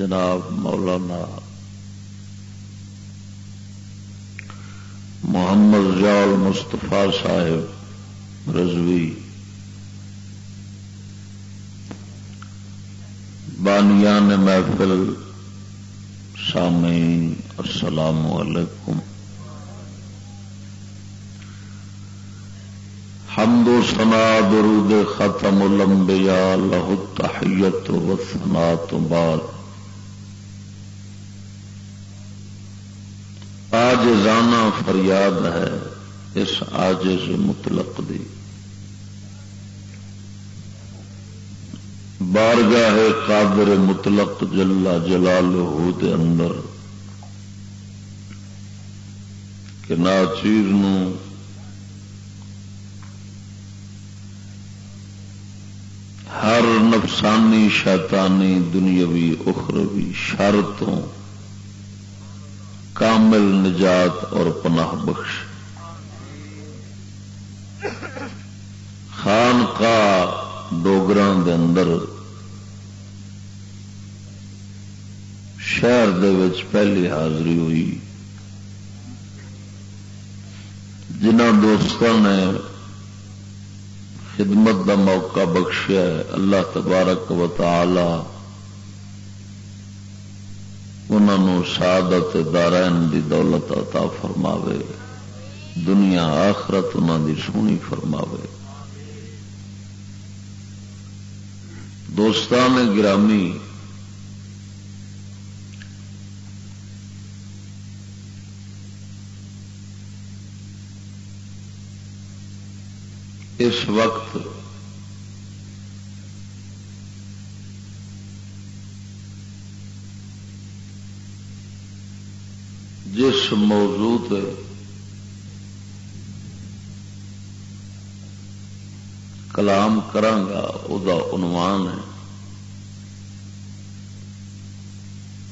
جناب مولانا محمد جال مستفا صاحب رضوی، بانیان محفل سامعین، السلام علیکم۔ حمد و سنا درود ختم الانبیاء، لہو تحیت و سنا تو بعد آجزانہ فریاد ہے اس آجز مطلق دی۔ بارگاہ قادر مطلق جلا جلال ہو دے اندر کہ ناچیر نو ہر نفسانی شیطانی دنیاوی اخروی شرطوں کامل نجات اور پناہ بخش۔ خان کا ڈوگر دے اندر شہر دے وچ پہلی حاضری ہوئی۔ جنہ دوستوں نے خدمت دا موقع بخشیا اللہ تبارک و تعالی سعادت دارائن دی دولت عطا فرماوے، دنیا آخرت انہوں دی سونی فرماوے۔ دوستان گرامی، اس وقت جس موضوع کلام کرانگا دا عنوان ہے۔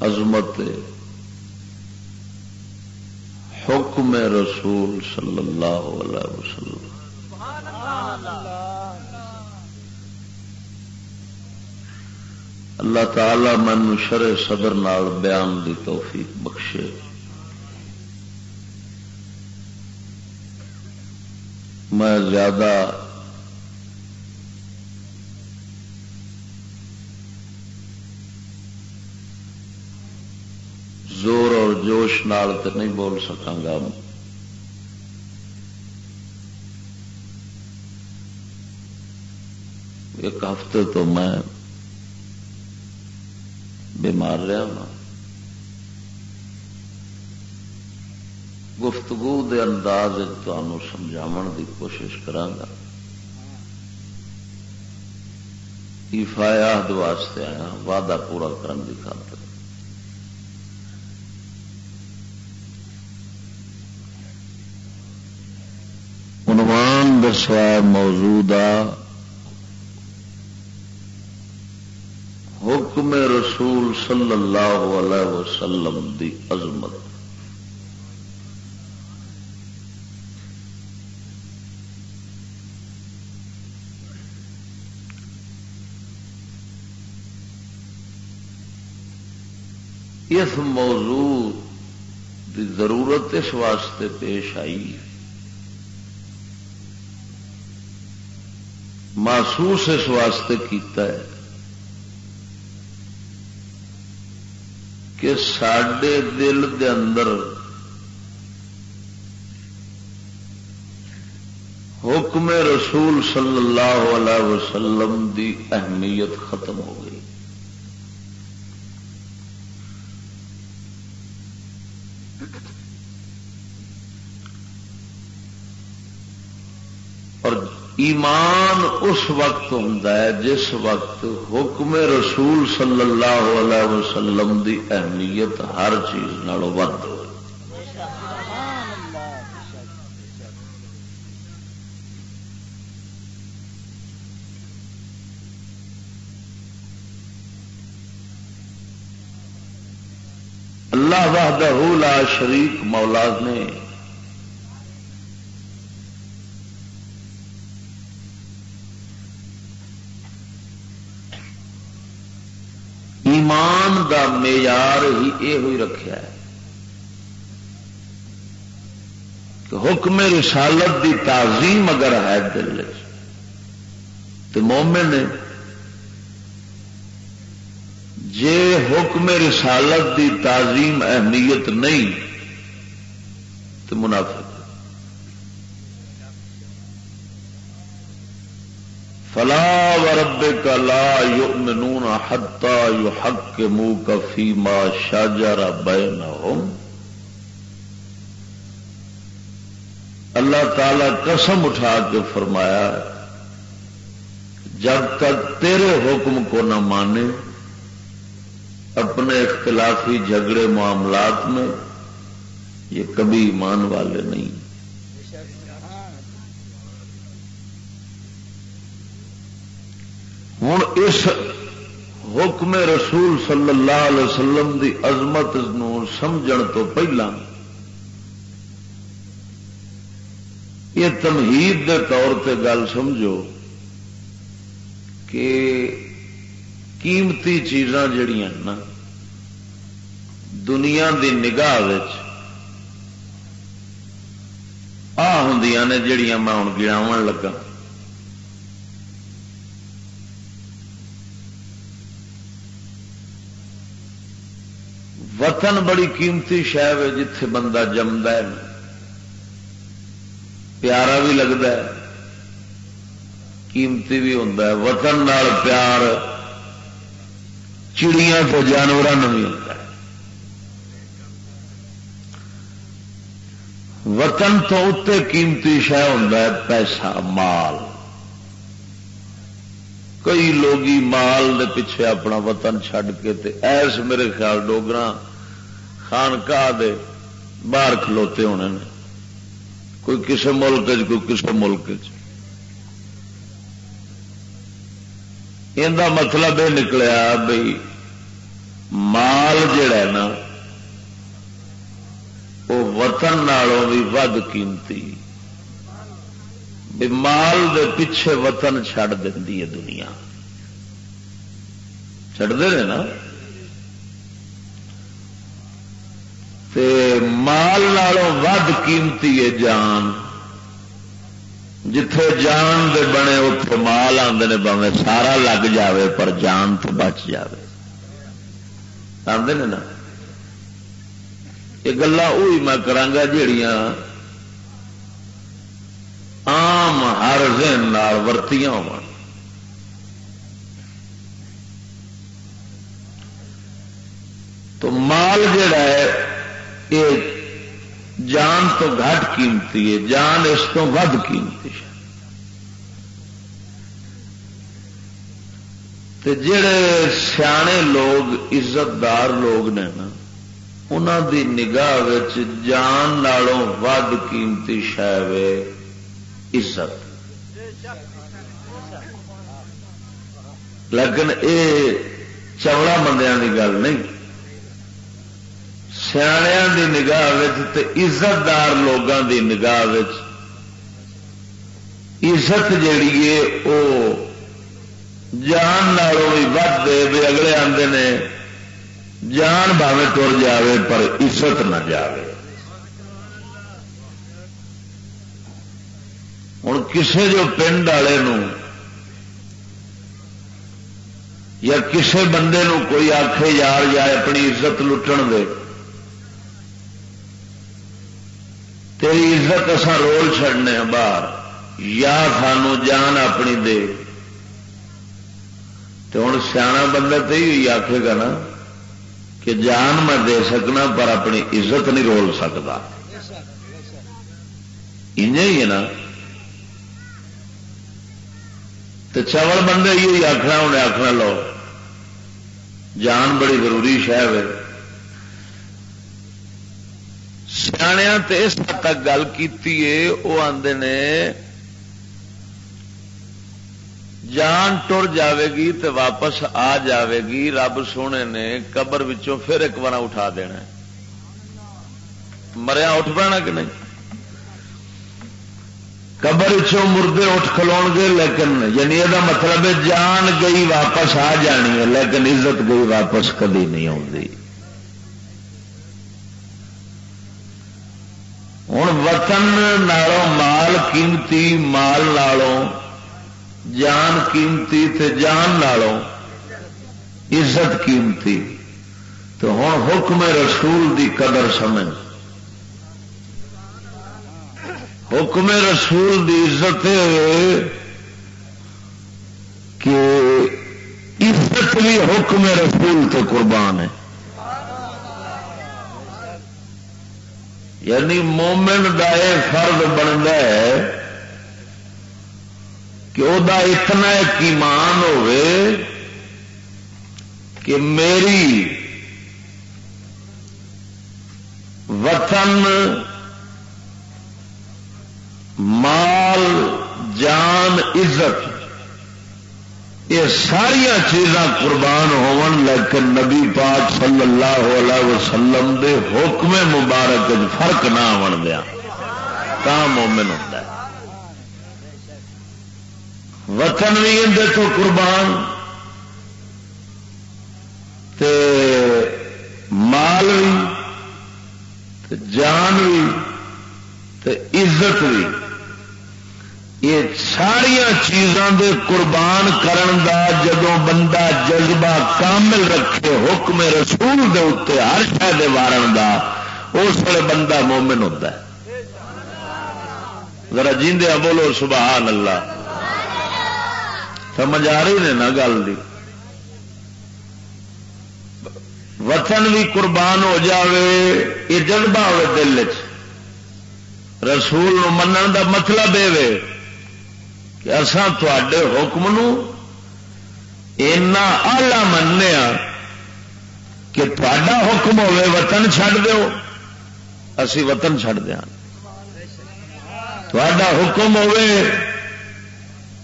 عظمت حکم رسول صلی اللہ علیہ وسلم۔ اللہ تعالی من شر صدر نال بیان دی توفیق بخشے۔ میں زیادہ زور اور جوش نال تو نہیں بول سکاں گا۔ ایک ہفتے تو میں بیمار رہا ہوں گفتگو دے انداز سمجھاو دی کوشش کرانگا۔ ایفایات واسطے آیا، وعدہ پورا کرن دی خاطر۔ عنوان دسوا موجودہ حکم رسول صلی اللہ علیہ وسلم دی عظمت۔ اس موضوع دی ضرورت اس واسطے پیش آئی محسوس اس واسطے کیتا ہے کہ سڈے دل دے اندر حکم رسول صلی اللہ علیہ وسلم دی اہمیت ختم ہو گئی۔ ایمان اس وقت ہوں جس وقت حکم رسول صلی اللہ علیہ وسلم دی اہمیت ہر چیز ود ہو۔ اللہ وحدہ لا شریک مولا نے ایمان دا معیار ہی یہ ہوئی رکھا ہے کہ حکم رسالت دی تعظیم اگر ہے دل تو مومن جے حکم رسالت دی تعظیم اہمیت نہیں، تو منافق فلا ورب کا لا یؤمنون حتا یحکموک فیما شجر بینہم. اللہ تعالی قسم اٹھا کے فرمایا جب تک تیرے حکم کو نہ مانے، اپنے اختلافی جھگڑے معاملات میں یہ کبھی ایمان والے نہیں۔ ہوں اس حکم رسول صلی اللہ علیہ وسلم دی عظمت نو سمجھن تو پہلا یہ تمہید دے طور پہ گل سمجھو کہ قیمتی چیزاں جڑیاں نا دنیا دی نگاہ آ ہوں نے جڑیاں میں ہوں گراو لگا۔ وطن بڑی قیمتی شہ ہے جتھے بندہ جمد ہے۔ پیارا بھی لگتا ہے، قیمتی بھی ہوتا ہے۔ وطن نال پیار، چڑیاں تو جانوروں بھی ہوتا ہے۔ وطن تو اتنے قیمتی شہ ہوتا ہے، پیسہ، مال۔ کئی لوگ مال دے پیچھے اپنا وطن چھڈ کے تے ایس میرے خیال ڈوگرا خانقاہ دے باہر کھلوتے ہونے نے۔ کوئی کسی ملک کوئی کسی ملک یہ مطلب یہ نکلیا بھائی مال جڑا ہے نا، وہ وطن نالوں بھی ود قیمتی۔ مال دے پیچھے وطن چھڑ دینی ہے دنیا۔ چڑھتے رہے نا تے مال نالوں ود قیمتی ہے جان۔ جتھے جان دے بنے اتے مال آتے نے سارا لگ جاوے پر جان تو بچ جاوے۔ آتے نے نا؟ یہ گلا میں کرا جڑیاں آم ہر ذہن ورتیاں ہو تو مال جڑا ہے، یہ جان تو گھٹ قیمتی ہے، جان اس کو ود قیمتی ہے۔ جڑے سیانے لوگ عزت دار لوگ نے نا انہوں دی نگاہ جان نالوں ود قیمتی شہ عزت۔ لیکن اے چوڑا بندیاں کی گل نہیں۔ سیاح دی نگاہ عزت دار لوگوں دی نگاہ عزت جیڑی ہے وہ جان نالوں بھی ود دے بھی اگلے آتے نے، جان بھاوے تر جاوے پر عزت نہ جاوے۔ ہوں کسے جو پنڈ والے یا کسے بندے نو کوئی آخے یار یا اپنی عزت لٹن دے تیری عزت اصا رول چڑنے باہر۔ یا سانو جان اپنی دے۔ تو ہوں سیاح بندہ تو ہی آخے گا نا کہ جان میں دے سکنا پر اپنی عزت نہیں رول سکتا۔ ہی ہے نا۔ تو چول بندے یہ آخنا انہیں آخنا لو، جان بڑی ضروری شہ ہے۔ سیا اس حد تک گل کی وہ آدھے نے جان ٹر جاوے گی تو واپس آ جاوے گی رب سونے نے قبر وچوں پھر ایک بار اٹھا دینا مریا اٹھ پانا کہ نہیں قبر چوں مردے اٹھ کھلو گے لیکن یعنی یہ مطلب ہے جان گئی واپس آ جانی ہے لیکن عزت گئی واپس کدی نہیں آتی ہوں وطن نالوں مال قیمتی مال نالوں جان قیمتی تے جان نالوں عزت قیمتی تو ہوں حکم رسول دی قدر سمجھ حکم رسول دی عزت کہ عزت بھی حکم رسول تے قربان ہے یعنی مومن کا یہ فرد بنتا ہے کہ وہ اتنا ایک ایمان ہوئے کہ میری وطن، مال، جان، عزت یہ ساریا چیزاں قربان ہون لیکن نبی پاک صلی اللہ علیہ وسلم دے حکم مبارک فرق نہ آن دیا مومن ہوتا ہے۔ وطن بھی اندر تو قربان، تے مال بھی جان بھی، تے عزت بھی۔ یہ ساریا چیزاں دے قربان کرن دا جدو بندہ جذبہ کامل رکھے حکم رسول دے اتنے ہر شہ وارن دا، اس وقت بندہ مومن ہوتا ہے۔ ذرا جیندیا بولو سبحان اللہ سمجھ آ رہی نے نا گل دی؟ وطن بھی قربان ہو جاوے، یہ جذبہ ہوے دل چ رسول منن دا مطلب یہ ہاں کہ اسان تے حکم اینا آلہ مننے کہ تا حکم ہوے وطن چھڈ دیو۔ اسی وطن چھڈ دیا تا حکم ہوے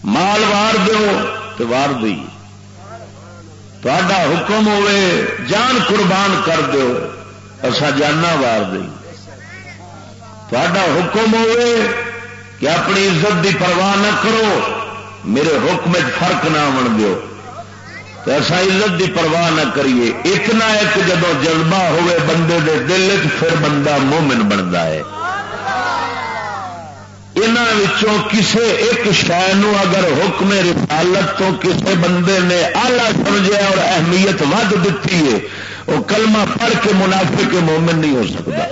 مال وار دو تو وار دی۔ تا حکم ہوے جان قربان کر دو اصا جانا وار دی۔ تا حکم ہوے کہ اپنی عزت دی پرواہ نہ کرو، میرے حکم فرق نہ آن دو تو ایسا عزت دی پرواہ نہ کریے۔ اتنا ایک جدو جذبہ ہوئے بندے دے دل پھر بندہ مومن بنتا ہے۔ یہاں کسے ایک شہ اگر حکم رسالت تو کسے بندے نے آلہ سمجھا اور اہمیت ود دیتی ہے، وہ کلمہ پڑھ کے منافع کے مومن نہیں ہو سکتا۔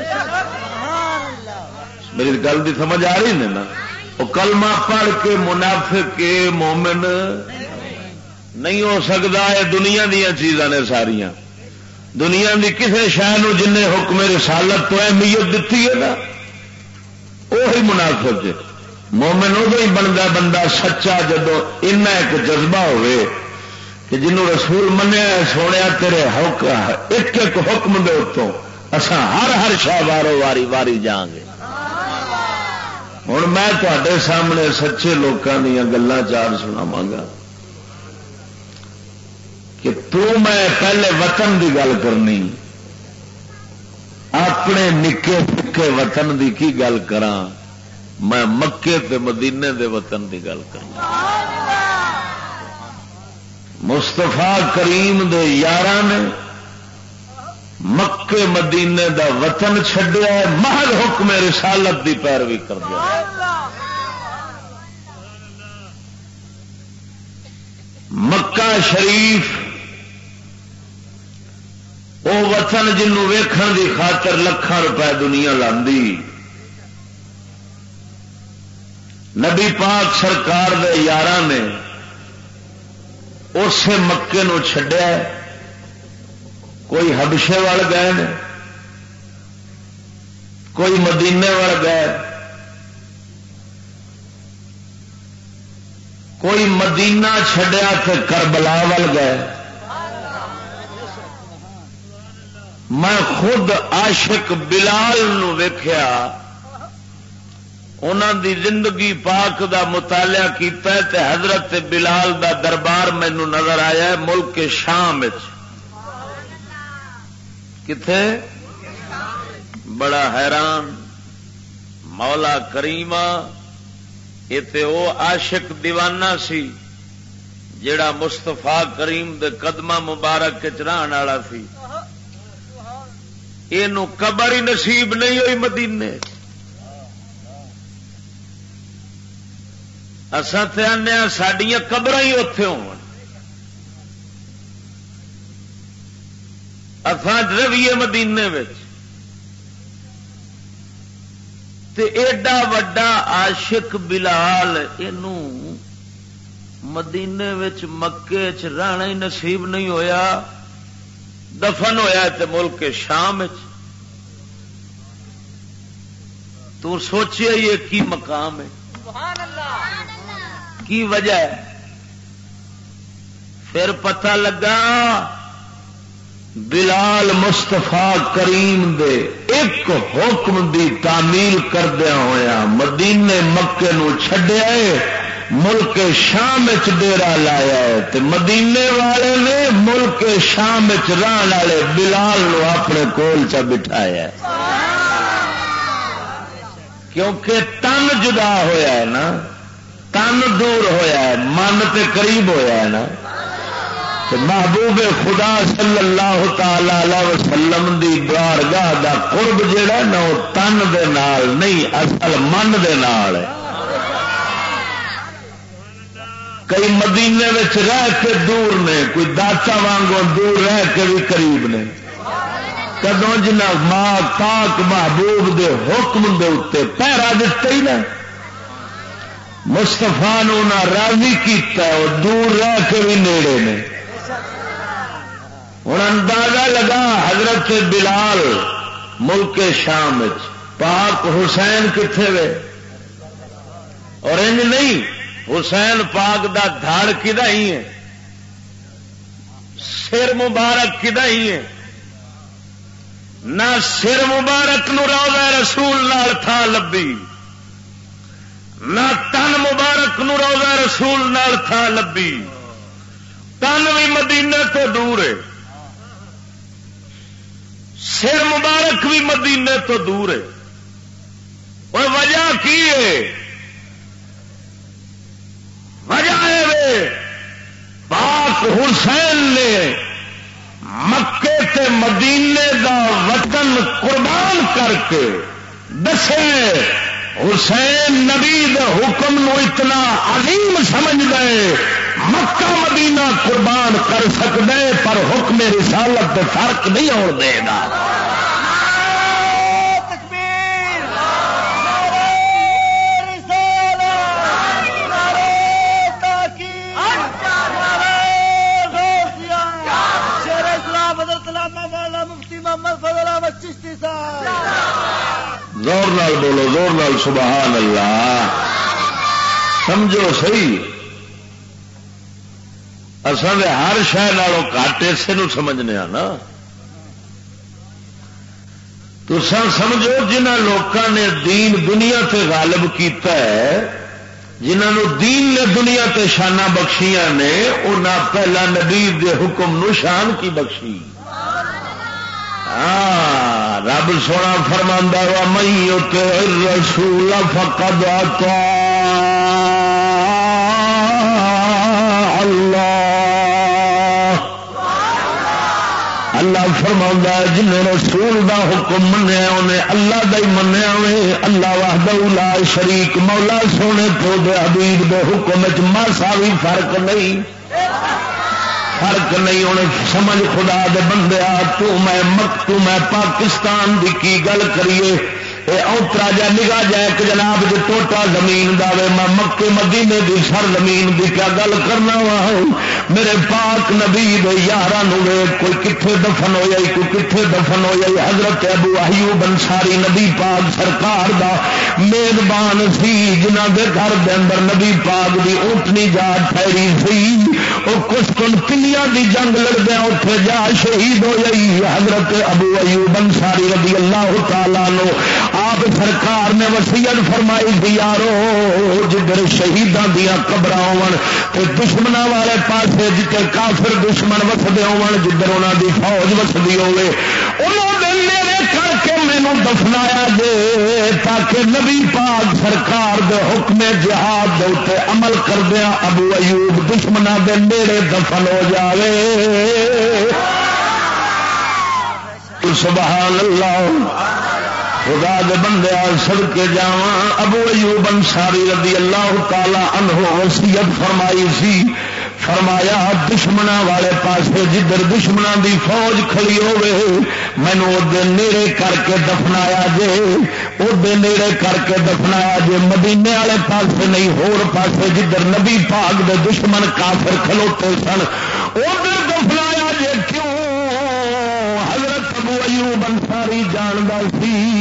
میری گل کی سمجھ آ رہی ہے نا؟ وہ کلمہ پڑھ کے منافع کے مومن نہیں ہو سکتا، یہ دنیا دیا چیزاں نے ساریا دنیا کی کسی شہر جن حکم رسالت تو اہمیت دیتی ہے نا، وہی منافق مومن ادو ہی بنتا بندہ سچا جدو ایک جذبہ ہوئے کہ جنوں رسول منیا سونے تیرے ایک ایک حکم دے اتوں۔ اسا ہر ہر شاہ وارو واری واری جاؤں گے۔ ہوں میں تے سامنے سچے لوگوں دیا گلان چار سناوا گا کہ تو میں پہلے وطن دی گل کرنی اپنے نکے پکے وطن دی کی گل کرا میں مکے تے مدینے دے وطن دی گل کر مستفا کریم دے یار نے مکے مدینے دا وطن چڈیا محل حکم رسالت دی پیروی کر دیا مکہ شریف وہ وطن جنوں ویکھن دی خاطر لکھان روپے دنیا لاندی۔ نبی پاک سرکار دے یار نے اسے مکے نو چھڈیا کوئی ہبشے وال گئے کوئی مدینے وال گئے، کوئی مدینہ چھڈیا تو کربلا وال گئے۔ میں خود عاشق بلال ویخیا انہوں دی زندگی پاک دا مطالعہ کیتا ہے تے حضرت بلال دا دربار مینو نظر آیا ہے ملک کے شام کتنے بڑا حیران، مولا کریما یہ وہ عاشق دیوانہ سی جڑا مستفا کریم دے قدمہ مبارک چران والا سی۔ یہ قبر ہی نصیب نہیں ہوئی مدینے۔ اصل آنے سڈیا قبر ہی اتے ہو رویے مدینے ایڈا وڈا عاشق بلال یہ مدینے مکے چ رہنا ہی نصیب نہیں ہویا۔ دفن ہوا تو ملک شام تو سوچے یہ کی مقام ہے۔ کی وجہ ہے؟ پھر پتہ لگا بلال مستفا کریم دے ایک حکم دی تعمیل کردیا ہوا مدینے مکے نو چھڈیا ہے، ملک شام ڈیرا لایا ہے۔ مدینے والے نے ملک شام ران والے بلال نو اپنے کول چ بٹھایا کیونکہ تن جدا ہویا ہے نا، تن دور ہویا ہے، من تے قریب ہویا ہے نا۔ محبوب خدا صلی اللہ تعالی وسلم دی بارگاہ دا قرب جڑا نا، وہ تن دے نال نہیں، اصل من دے نال ہے۔ کئی مدینے رہ کے دور نے، کوئی داتا وانگو دور رہ کے بھی قریب نے۔ کدو جنا ماں پاک محبوب دے حکم دے اتنے پیرا دتا ہی نا مستفا راضی کیتا ہے، وہ دور رہ کے بھی نیڑے نے۔ ہوں اندازہ لگا حضرت بلال ملک شام پاک حسین کتنے وے؟ اور انج نہیں، حسین پاک دا دھڑ کدا ہی ہے؟ سر مبارک کدا ہی ہے؟ نہ سر مبارک نو روزہ رسول نال تھا لبی نہ تن مبارک نو روزہ رسول نال تھا لبی تن بھی مدینے تو دور ہے۔ سر مبارک بھی مدینے تو دور ہے۔ اور وجہ کی ہے؟ وجہ ہے پاک حسین نے مکے تے مدینے دا وطن قربان کر کے دسے، حسین نبی دے حکم نو اتنا عظیم سمجھ گئے۔ مکہ مدینہ قربان کر سکتے پر حکم رسالت دے فرق نہیں ہو دے گا۔ زور نال بولو، زور نال سبحان اللہ۔ سمجھو سی اصل ہر شہر کٹ اسے سمجھنے نا۔ تو سن سمجھو جنہ لوگوں نے دین دنیا تے غالب کیتا ہے جنہوں دین نے دنیا تے شانہ بخشیاں نے انہیں پہلا نبی دے حکم نو شان کی بخشی۔ ہاں، رب سونا فرما رسول فقد اللہ فرما جن رسول دا حکم منیا، انہیں اللہ دا ہی منیا وے۔ اللہ واہد لا شریک، مولا سونے تو دے حبیب دے حکم چ ماسا بھی فرق نہیں۔ فرق نہیں ہونے سمجھ خدا دے بندے آ، تو میں مک تو میں پاکستان دی کی گل کریے؟ اوترا جا نگاہ جا ایک جناب جو ٹوٹا زمین دے میں مکے مدینے دی سر زمین دی کیا گل کرنا وا؟ میرے پاک نبی دے یار کوئی کتنے دفن ہو جائی کوئی کتنے دفن ہو جائی حضرت ابو ایوب انصاری نبی پاک سرکار دا میزبان سی جنہ دے گھر دے اندر نبی پاک دی اونٹنی جا ٹھہری سی۔ وہ کچھ کن کنیا دی جنگ لڑدیا اتنے جا شہید ہو جائی حضرت ابو ایوب انصاری رضی اللہ تعالیٰ نو آپ سرکار نے وسیعت فرمائی تھی یارو، جدھر شہیدان دیا قبر ہو دشمن والے پاس جتنے کافر دشمن وسدے ہو جدھر انہوں کی فوج وسدی ہوے کر کے مینو دفنایا جے، تاکہ نبی پاک سرکار دے حکم جہاد دے اتنے عمل کردیا ابو ایوب دشمنا دے نیڑے دفن ہو جاوے۔ سبحان اللہ۔ خدا دے بندے سڑ کے جا ابو ایوب انصاری رضی اللہ تعالی عنہ وصیت فرمائی سی۔ فرمایا دشمنا والے پاسے جدھر دشمنا دی فوج کھڑی ہوے مینو نیڑے کر کے دفنایا جے۔ ادے نیڑے کر کے دفنایا جے، مدینے والے پاسے نہیں، ہور پاسے جدھر نبی پاک دے دشمن کافر کھلوتے سن ادھر دفنایا جے۔ کیوں؟ حضرت ابو ایوب انصاری جاندہ سی۔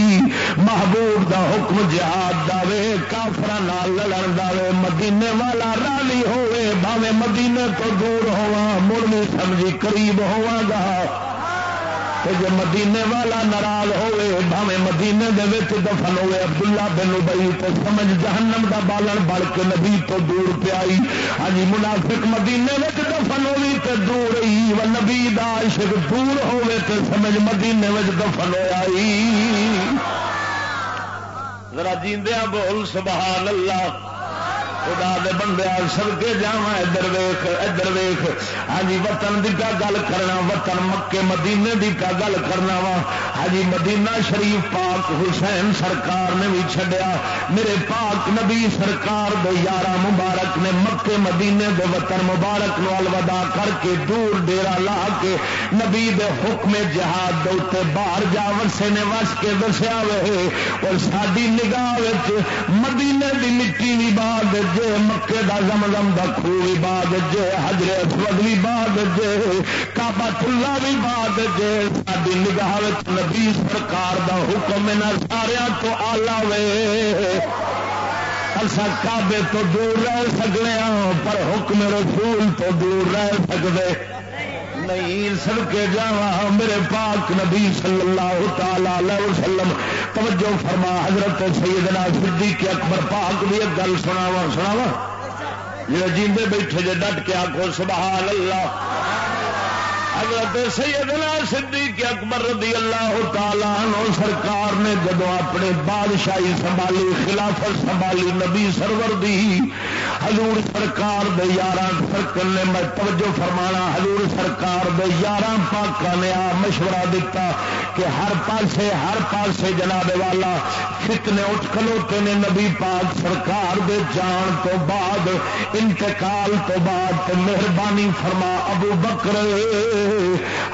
محبوب دا حکم جہاد دے کافر لڑن دے مدینے والا رالی ہوئے بھاوے مدینے تو دور ہوا مڑ سمجھی قریب ہوا گا۔ جی مدینے والا ناراض ہوئے بھاوے مدینے دے وچ دفن ہوئے عبداللہ بن ابئی تو سمجھ جہنم دا بالن بڑھ کے نبی تو دور پیائی ہاں جی، منافق مدینے وچ دفن ہوئی تے دور ہی و نبی دا عشق دور ہوئے تے سمجھ مدینے وچ دفن ہوئی ذرا جیندیا بول سبحان اللہ خدا دے بندے سب کے جا ادھر ویخ ادھر ویخ ہاں جی وطن دی کا گل کرنا، وطن مکے مدینے دی کا گل کرنا وا۔ ہاں جی مدینہ شریف پاک حسین سرکار نے بھی چھڈیا۔ میرے پاک نبی سرکار دے یارہ مبارک نے مکے مدینے دے وطن مبارک نو الوداع کر کے دور ڈیرا لا کے نبی دے حکم جہاد دے باہر جا ورسے نے وس کے دسیا وے۔ اور ساری نگاہ مدینے دی مٹی بھی بعد جے مکے دا زمزم دا خو بھی بعد جے حجر اسود بھی بعد جے، کعبہ اللہ بھی بعد جے۔ ساری نگاہ نبی سرکار دا حکم نہ سارا تو آلہ وے۔ اصا کعبے تو دور رہ سکنے ہاں پر حکم رسول تو دور رہ سکتے نہیں سڑ کے جا میرے پاک نبی صلی اللہ تعالی وسلم، توجہ فرما، حضرت سیدنا صدیق اکبر پاک بھی ایک گل سناوا سناوا جی جیندے بیٹھے جے ڈٹ کے آخو سبحان اللہ حضرت سیدنا صدیق اکبر رضی اللہ تعالیٰ عنہ سرکار نے جدو اپنے بادشاہی سنبھالی، خلافت سنبھالی، نبی سرور دی، حضور سرکار دے یارہ سرکل نے میں توجہ فرمانا، حضور سرکار دے یارہ پاکا نے آ مشورہ دیتا کہ ہر پاسے ہر پاسے جناب والا، فتنے اٹھ کھلوتے نے نبی پاک سرکار دے جان تو بعد، انتقال تو بعد مہربانی فرما ابو بکر۔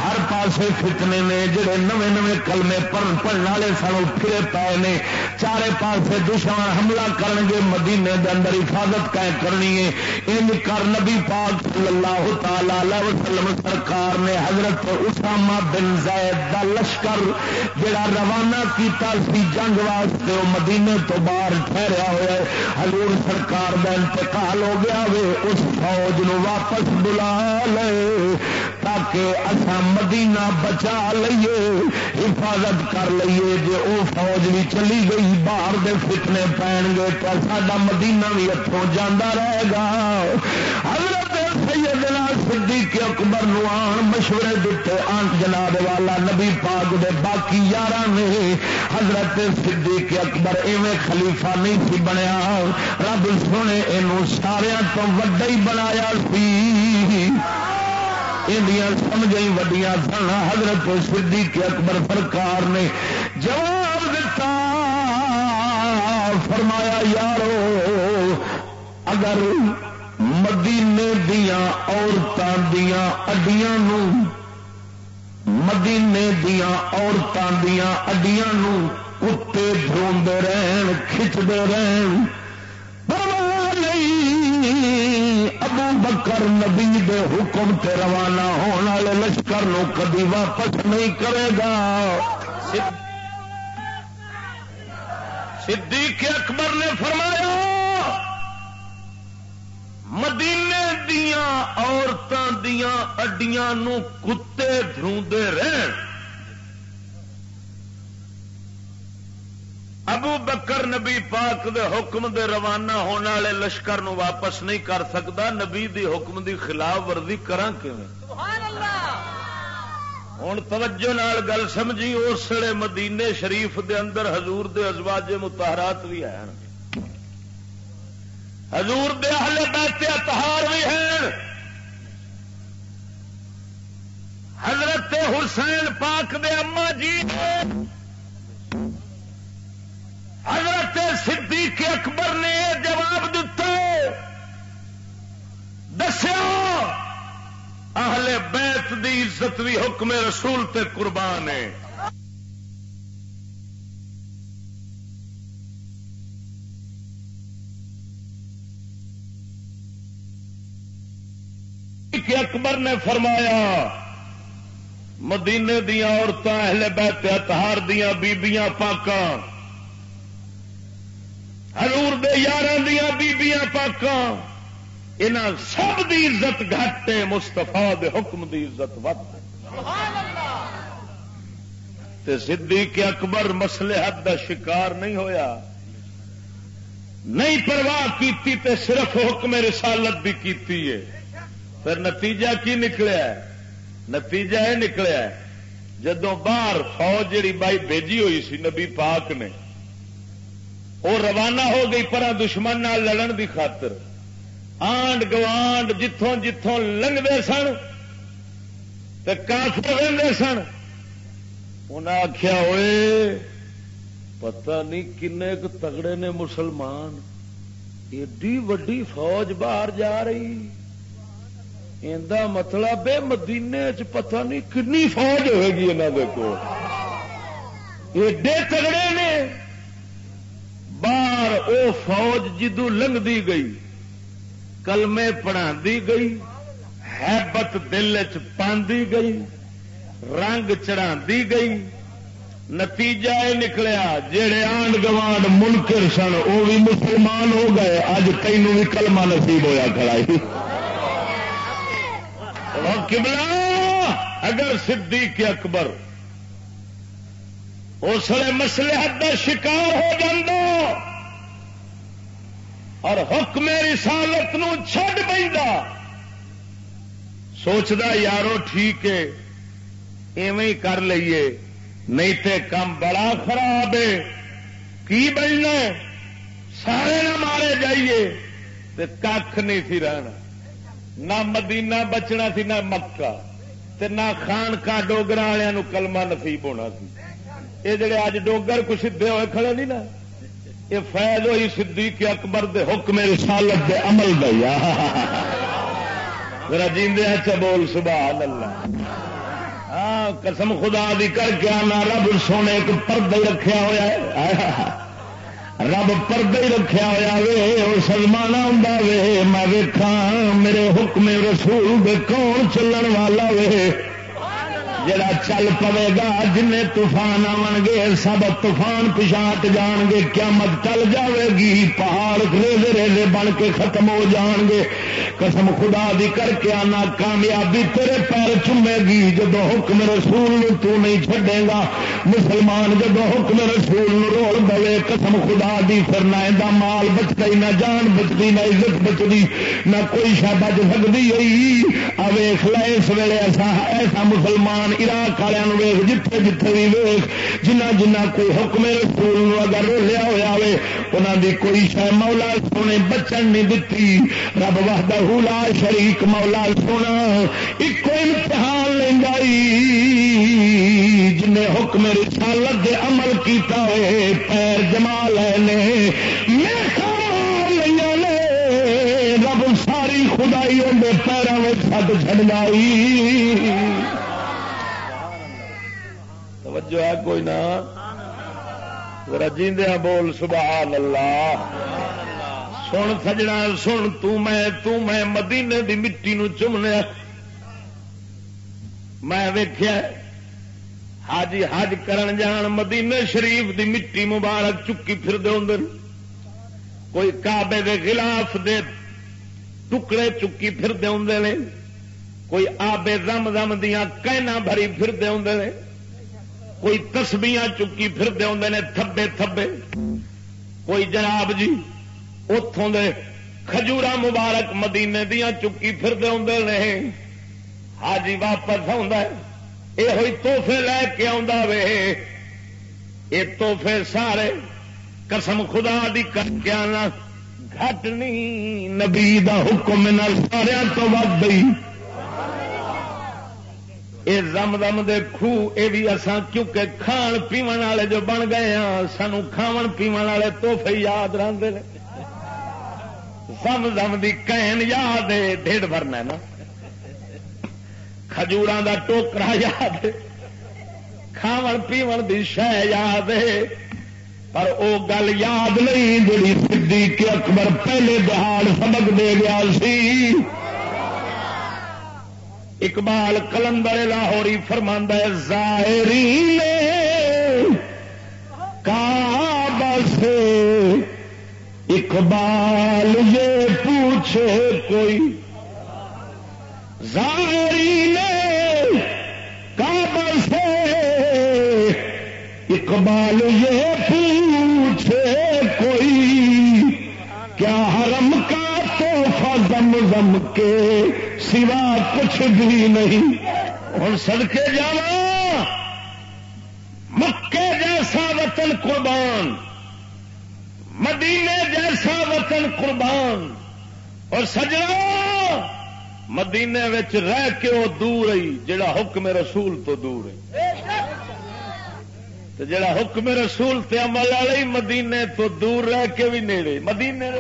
ہر پاسے فتنے نے، جڑے نویں نویں کلمے پڑھنے والے سن پھرے پائے نے۔ چارے پاسے دشمن حملہ کرن گے، مدینے دے اندر حفاظت قائم کرنی ہے۔ ان کر نبی پاک صلی اللہ تعالی علیہ وسلم سرکار نے حضرت اسامہ بن زید دا لشکر جڑا روانہ کیتا سی جنگ واسطے وہ مدینے تو باہر ٹھہریا ہوا ہے۔ حضور سرکار دا انتقال ہو گیا وے، اس فوج نو واپس بلا لے۔ تاکہ اصا مدینہ بچا لئیے، حفاظت کر لئیے جی وہ فوج بھی چلی گئی، باہر دے فتنے پین گے تو ساڈا مدینہ بھی اتوں جانا رہے گا۔ حضرت سیدنا صدیق اکبر نوان مشورے دیتے آن جناب والا نبی پاک دے باقی یار نے، حضرت صدیق اکبر ایویں خلیفہ نہیں سی بنیا۔ رب سونے یہ سارا تو وڈا ہی بنایا سی۔ سمجھ وڈیاں سن۔ حضرت صدیق اکبر سرکار نے جواب دیتا فرمایا، یارو، اگر مدینے دیا عورتوں دیا اڈیاں نو مدینے دیا عورتوں دیا اڈیاں نو کتے دروندے رہن کھچتے رہن، پرواہ نہیں۔ ابو بکر نبی دے حکم تے روانہ ہونے والے لشکر نو کدی واپس نہیں کرے گا۔ صدیق اکبر نے فرمایا، مدینے دیا عورتوں دیا اڈیاں نو کتے دروندے رہن۔ ابو بکر نبی پاک دے حکم دے روانہ ہونے والے لشکر نو واپس نہیں کر سکتا۔ نبی دی حکم دی خلاف ورزی کرا ہوں توجہ نال گل سمجھی اس مدینے شریف دے اندر حضور دے ازواج متحرات بھی ہیں۔ حضور دے اہل بیت اتہار بھی ہیں۔ حضرت حسین پاک دے اما جی۔ صدیق اکبر نے یہ جواب دیتا دسیا، اہل بیت دی عزت بھی حکم رسول تے قربان ہے۔ اکبر نے فرمایا، مدینے دیا عورتیں اہل بیت اتہار دیا بیبیاں پاکاں ہلور دے یار دیا بیبیاں پاکاں یہاں سب دی عزت گھٹ ہے مستفا دے حکم دی عزت ود صدیق اکبر مسلے حد کا شکار نہیں ہویا۔ نہیں پرواہ کیتی تے صرف حکم رسالت بھی کیتی ہے۔ پھر نتیجہ کی نکلیا ہے؟ نتیجہ یہ نکلیا ہے جدو باہر فوج جڑی بائی بھیجی ہوئی سی نبی پاک نے وہ روانہ ہو گئی پر دشمن لڑن دی خاطر۔ آنڈ گوانڈ جتوں جتوں لنگتے سن کافر رہتے سن انہیں آخیا ہوئے پتہ نہیں کن تگڑے نے مسلمان۔ ایڈی وڈی فوج باہر جا رہی۔ مطلب مدینے چ پتہ نہیں کنی فوج ہوئے گی انہوں کو ایڈے تگڑے نے باہر او فوج جدو لنگتی گئی، کلمے پڑھا گئی حبت دل چی گئی، رنگ چڑھا گئی، نتیجہ یہ نکلیا جہے آنڈ گوانڈ منکر سن وہ بھی مسلمان ہو گئے اج تینوں بھی کلمہ نصیب ہوا کھڑائی کبلا اگر صدیق اکبر اس لیے مسلے حد کا شکار ہو جاندو اور حکم رسالت نو چھڈ پہ سوچتا یارو ٹھیک ہے، ایویں کر لیے نہیں تے کم بڑا خراب ہے۔ کی بننا سارے نہ مارے جائیے کھ نہیں سی رہنا۔ نہ مدینہ بچنا سی، نہ مکہ۔ تے نہ خان کا ڈوگر والوں کلمہ نصیب ہونا سی۔ یہ جڑے اج ڈوگر کو سیدے ہوئے کھڑے نہیں نا یہ فیض ہوئی صدیق اکبر دے حکم رسالت دے عمل دیا میرا جیندے اچھا بول سبحان اللہ ہاں قسم خدا دی کر کے آنا رب سونے ایک پردے رکھیا ہوا ہے رب پردے رکھیا ہوا وے وہ سلمانا ہوں وے میں ویکھا میرے حکم رسول دے کون چلن والا وے جڑا چل پوے گا جن طوفان آن گے سب طوفان پچھاٹ جان گے قیامت چل جاوے گی، پہاڑ ریزے ریزے بن کے ختم ہو جان گے قسم خدا دی کر کے آنا، کامیابی تیرے پیر چومے گی۔ جب حکم رسول تو نہیں چھڈے گا، مسلمان جب حکم رسول رول دے قسم خدا دی پھر نہ مال بچتا ہی نہ جان بچتی نہ عزت بچتی نہ کوئی شا بچ سکتی ہوئی۔ اویخ لے، اس ویلے ایسا ایسا مسلمان عراق والوں ویخ جتھے جتھے بھی ویخ جنہ جنہ کوئی حکم رسول اگر رولیا ہوا ہوئے انہوں دی کوئی شہ مولا سونے بچن نہیں دتی۔ رب وحدہ لا شریک، مولا سونا ایک امتحان لینا جن حکم رسالت دے عمل کیتا ہوئے پیر جما لے رب ساری خدائی اندر پیروں میں سد چڑ جائی۔ توجہ ہے کوئی نہ؟ رجیندیا بول سبحان اللہ سن سجنا، سن تو میں تو میں مدینے دی مٹی نو چومنے۔ میں ویخیا حاجی حج کرن جان مدینے شریف دی مٹی مبارک چکی پھر دے ہوں کوئی کعبے دے خلاف دے ٹکڑے چکی پھر دے ہوں کوئی آبے زم زم دیا کہنا بھری پھر دے ہوں کوئی تسبیاں چکی پھر دے تھبے تھبے۔ کوئی جناب جی اتوں دے کھجورا مبارک مدینے دیا چکی پھر دے حاجی واپس یہ ہوئی توحفے لے کے وے۔ یہ توحفے سارے قسم خدا دی کر کے آنا۔ گھٹ نہیں نبی دا حکم سارا تو ود گئی یہ رم رم دے خو یہ بھی اسان کیونکہ کھان پیو والے جو بن گئے ہاں سانو کھاون پیو والے توحفے یاد رہتے زم زم دی کہن یاد ہے ڈیڑھ بھرنا نا۔ کھجور دا ٹوکرا یاد کھاون پیو دی شہ یاد ہے پر او گل یاد نہیں، جڑی صدیق اکبر پہلے دہاڑ سبق دے گیا سی۔ اقبال کلندر لاہوری فرماندہ ظاہری کا سے اقبال یہ پوچھے کوئی۔ ظاہری نے کا سے اقبال یہ پوچھے زم کے سوا کچھ بھی نہیں۔ ہوں سڑکے جانا، مکے جیسا وطن قربان، مدینے جیسا وطن قربان۔ اور سجنا، مدینے رہ کے وہ دور رہی جڑا حکم رسول تو دور ہے۔ جڑا حکم رسول تے عمل والی مدینے تو دور رہ کے بھی نیڑے۔ مدینے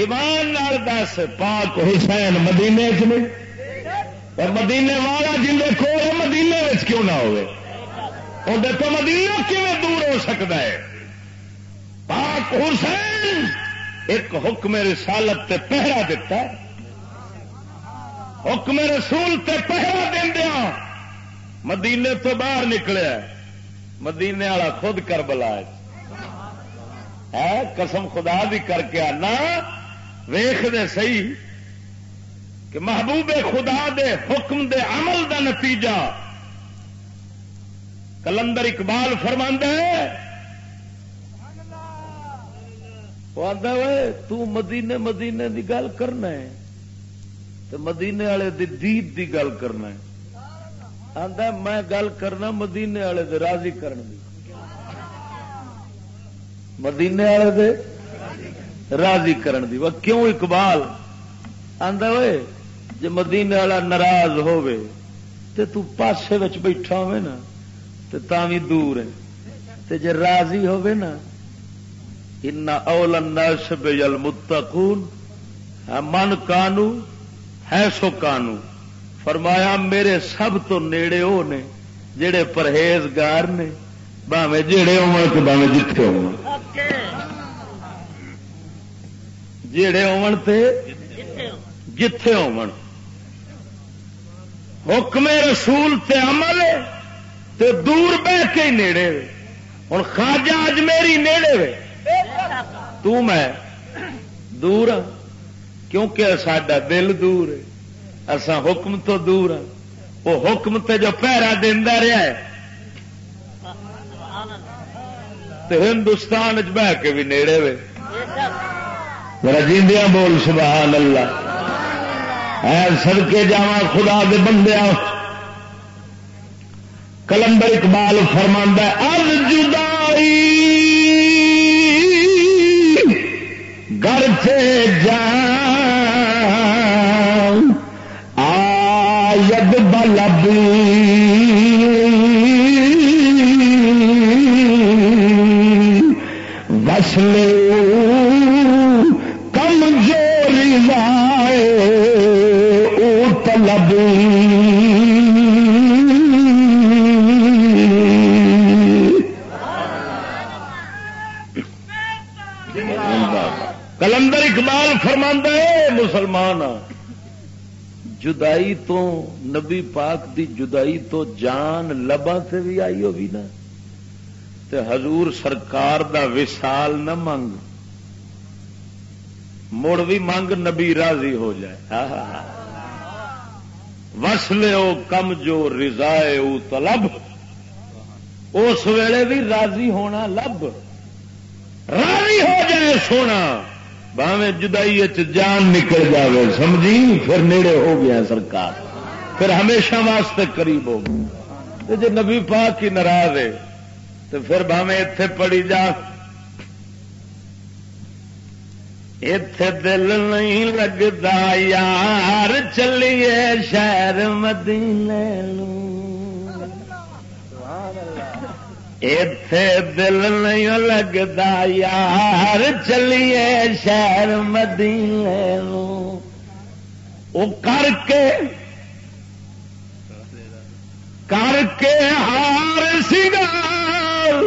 ایمان نال دس، پاک حسین مدینے چ نہیں اور مدینے والا جن کو مدینے کیوں نہ ہوئے؟ اندر تو مدینہ کیون دور ہو سکتا ہے؟ پاک حسین ایک حکم رسالت تے پہرا دیتا ہے۔ حکم رسول تے پہرا دیا مدینے تو باہر نکلیا مدینے والا خود کر بلا ہے، قسم خدا بھی کر کے آنا۔ ویخ دے سی کہ محبوب خدا دے حکم دے عمل دا نتیجہ۔ کلندر اقبال فرما تو مدینے مدینے دی گل کرنا ہے تو مدینے والے دی دید دی گل کرنا ہے۔ آدھا میں گل کرنا مدینے والے دے راضی کرن دی۔ مدینے والے دے راضی کرن دی. وہ کیوں اقبال آدھا وے جی مدینے والا ناراض ہوے تے تو پاسے وچ بیٹھا ہوئے نا تو بھی دور ہے. جی راضی ہوے نا ان اول الناس بالمتقون ہاں، من کانو ہے سو کانو. فرمایا، میرے سب تو نیڑے وہ نے، جڑے پرہیزگار نے باوے جڑے ہو باوے جتھے ہو جڑے ہون تے جتھے ہو حکم رسول تے عمل تے دور بہ کے ہی نیڑے ہوں خاجا اج میری نیڑے وے۔ تو میں دور ہاں کیونکہ ساڈا دل دور ہے۔ اسا حکم تو دور ہاں۔ وہ حکم تے جو پہرا دینا رہا ہے۔ تو ہندوستان بہ کے بھی نیڑے وے۔ رجیندیاں بول، سبحان اللہ۔ اے سڑکے جا خدا دے بندے کلندر اقبال فرماندہ ار جدائی گھر سے جان، آید بلبی وسلے اقبال فرما ہے مسلمان، جدائی تو نبی پاک دی جدائی تو جان لبا سے بھی آئی ہوگی نا تے حضور سرکار دا وسال نہ منگ مڑ بھی منگ نبی راضی ہو جائے. وس لے کم جو رضائے او طلب اس ویلے بھی راضی ہونا لب۔ راضی ہو جائے سونا۔ باویں جدائی جان نکل جاوے، سمجھی؟ پھر نیڑے ہو گیا سرکار۔ پھر ہمیشہ واسطے قریب ہو گیا جی نبی پاک کی ناراض ہے تو پھر باویں اتے پڑی جا۔ اتے دل نہیں لگتا یار، چلیے شہر مدینے لوں اتے دل نہیں لگتا یار چلیے شہر مدینے وہ کر کے کر کے ہار سنگار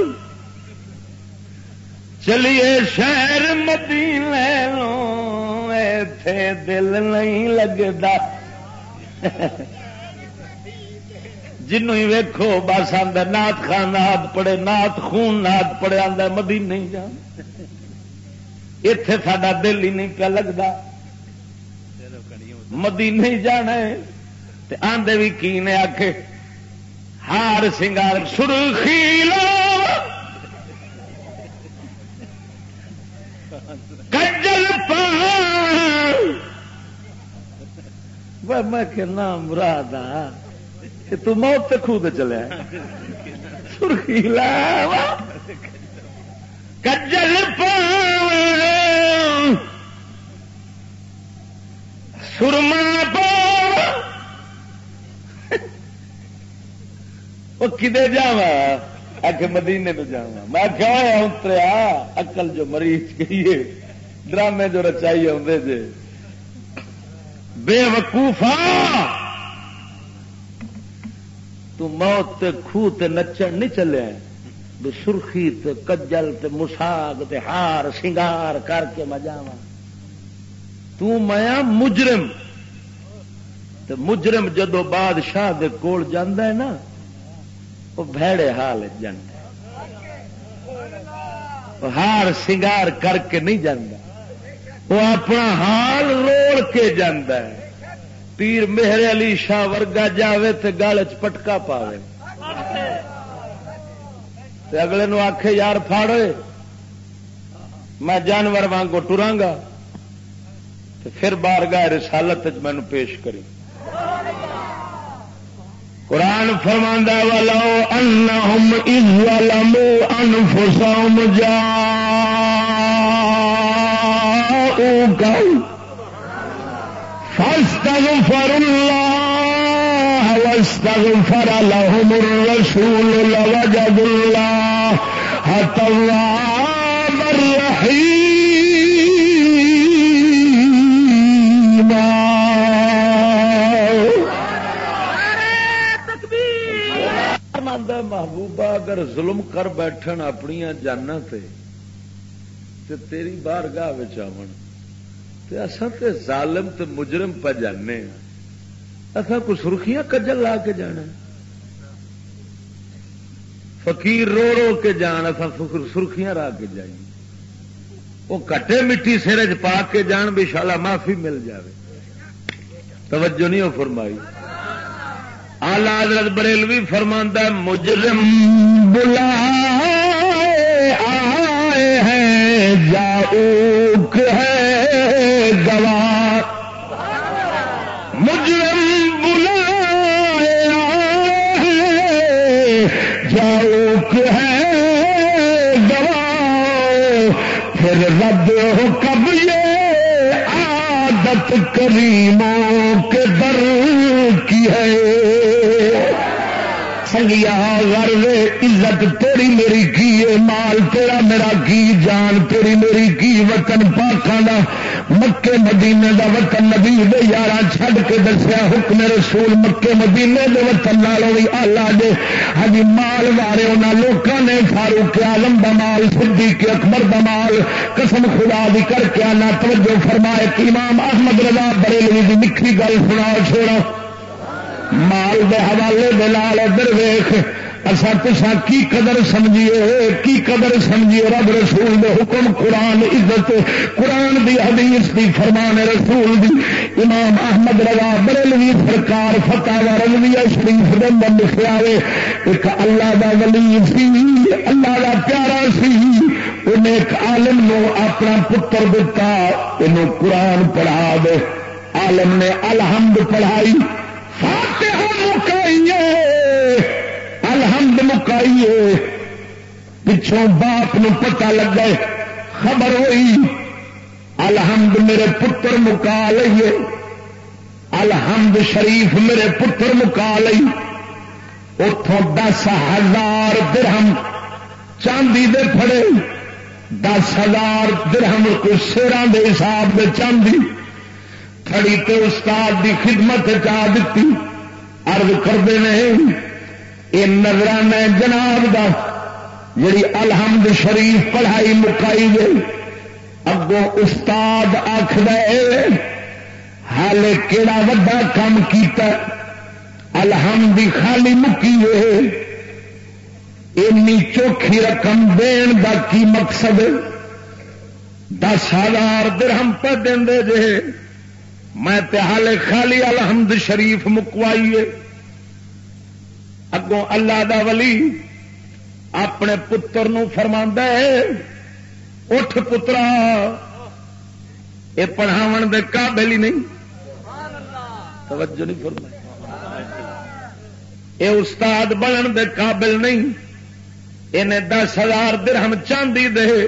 چلیے شہر مدینے اتے دل نہیں لگتا جنوں ہی ویکو بس آدھا نات خان نات پڑے نات خون نات پڑے آدھا مدی نہیں جان۔ اتے ساڈا دل ہی نہیں پیا لگتا مدی نہیں جانا آدھے بھی کی نے آخ ہار سنگار سرخی لو کجل میں کہ نام مراد تو موت تے خود چلیا سرخی لا کجل پا سرما پا وہ کدے جا آخ مدینے تو جا میں کیا اتریا اکل جو مریض کہیے ڈرامے جو رچائی آدھے جے۔ بے وقوفا۔ تو موت تے خوہ تے نچن نہیں چلے بے سرخی تے کجل تے مساگ تے ہار سنگار کر کے میں جاوا تیا مجرم۔ تے مجرم جدو بادشاہ دے کول جاندہ ہے نا وہ بھڑے حال جانا ہار سنگار کر کے نہیں جانا وہ اپنا حال روڑ کے جانا ہے۔ پیر مہر علی شاہ ورگا جاوے تے گل چٹکا پاوے۔ تے اگلے نو آخے یار فاڑے میں جانور وانگو ٹرانگا۔ پھر بار گاہ رسالت مینو پیش کری۔ قرآن فرماندہ والا انہم اذ ظلموا انفسهم فاستغفر الله واستغفر لهم الرسول لوجد الله تواب الرحيم. محبوبہ اگر ظلم کر بیٹھن اپنی جانا تے تے تیری بار گاہ اصا تے ظالم تے مجرم پہ جانے اصا کو سرخیاں کجل لا کے جانا فقیر رو رو کے جان اصا سرخیاں را کے جائیں۔ وہ کٹے مٹی سر چ پا کے جان، بھی شالا معافی مل جائے توجہ نہیں ہو فرمائی۔ آلہ حضرت بریلوی فرماندہ مجرم بلا جاؤک ہے گوار مجرم بلا جاؤک ہے گوار پھر رب ہو کب یہ عادت کریموں کے در کی ہے۔ سنگیا، غرض، عزت، تیری میری کی مال تیرا میرا کی جان، تیری میری کی وطن؟ پاکان دا مکے مدینے دا وطن نبی دے یار چھڈ کے دسیا، حکم رسول مکے مدینے دے وطن نالوں بھی آلہ دے۔ ہجی مال وارے انہاں لوکاں نے، فاروق عالم دا مال، صدیق اکبر دا مال، قسم خدا دی کر کے آنا توجہ فرمائے کہ امام احمد رضا بریلوی دی نکھی گل سنا چھوڑا مال دے حوالے دے لال ادھر ویخ اصا پچھا کی قدر سمجھیے؟ کی قدر سمجھیے؟ رب رسول دے حکم قرآن عزت، قرآن دی حدیث دی فرمان رسول دی۔ امام احمد روا بریلوی سرکار فتح رضویہ شریف دے اندر لکھا ایک اللہ دا ولی سی، اللہ دا پیارا سی۔ انہیں ایک عالم نو اپنا پتر دتا، انہوں قرآن پڑھا دے۔ عالم نے الحمد پڑھائی۔ فاتحہ مکائیے مکائیے پچھوں باپ نو پتہ لگ گئے خبر ہوئی، الحمد میرے پتر مکا لیے الحمد شریف میرے پتر مکا لی اتوں دس ہزار درہم چاندی دے پھڑے۔ دس ہزار درہم کو سیران دے حساب دے چاندی۔ کھڑی تو استاد دی خدمت چاہ دیتی ارد کرتے نہیں۔ یہ نظرانہ جناب دا، جڑی الحمد شریف پڑھائی مکائی گئی اگوں استاد آخر ہال کہڑا وا کام کیتا، الحمد خالی مکی ہے۔ اینی چوکھی رقم دین دا کی مقصد دس ہزار درہم پہ دے جے میں تہال خالی الحمد شریف مکوائیے اگوں اللہ دا ولی اپنے پتر نو فرما اٹھ پترا یہ پڑھاو دے قابل ہی نہیں۔ توجہ نہیں فرما یہ استاد بنن دے قابل نہیں۔ انہیں دس ہزار درہم چاندی دے۔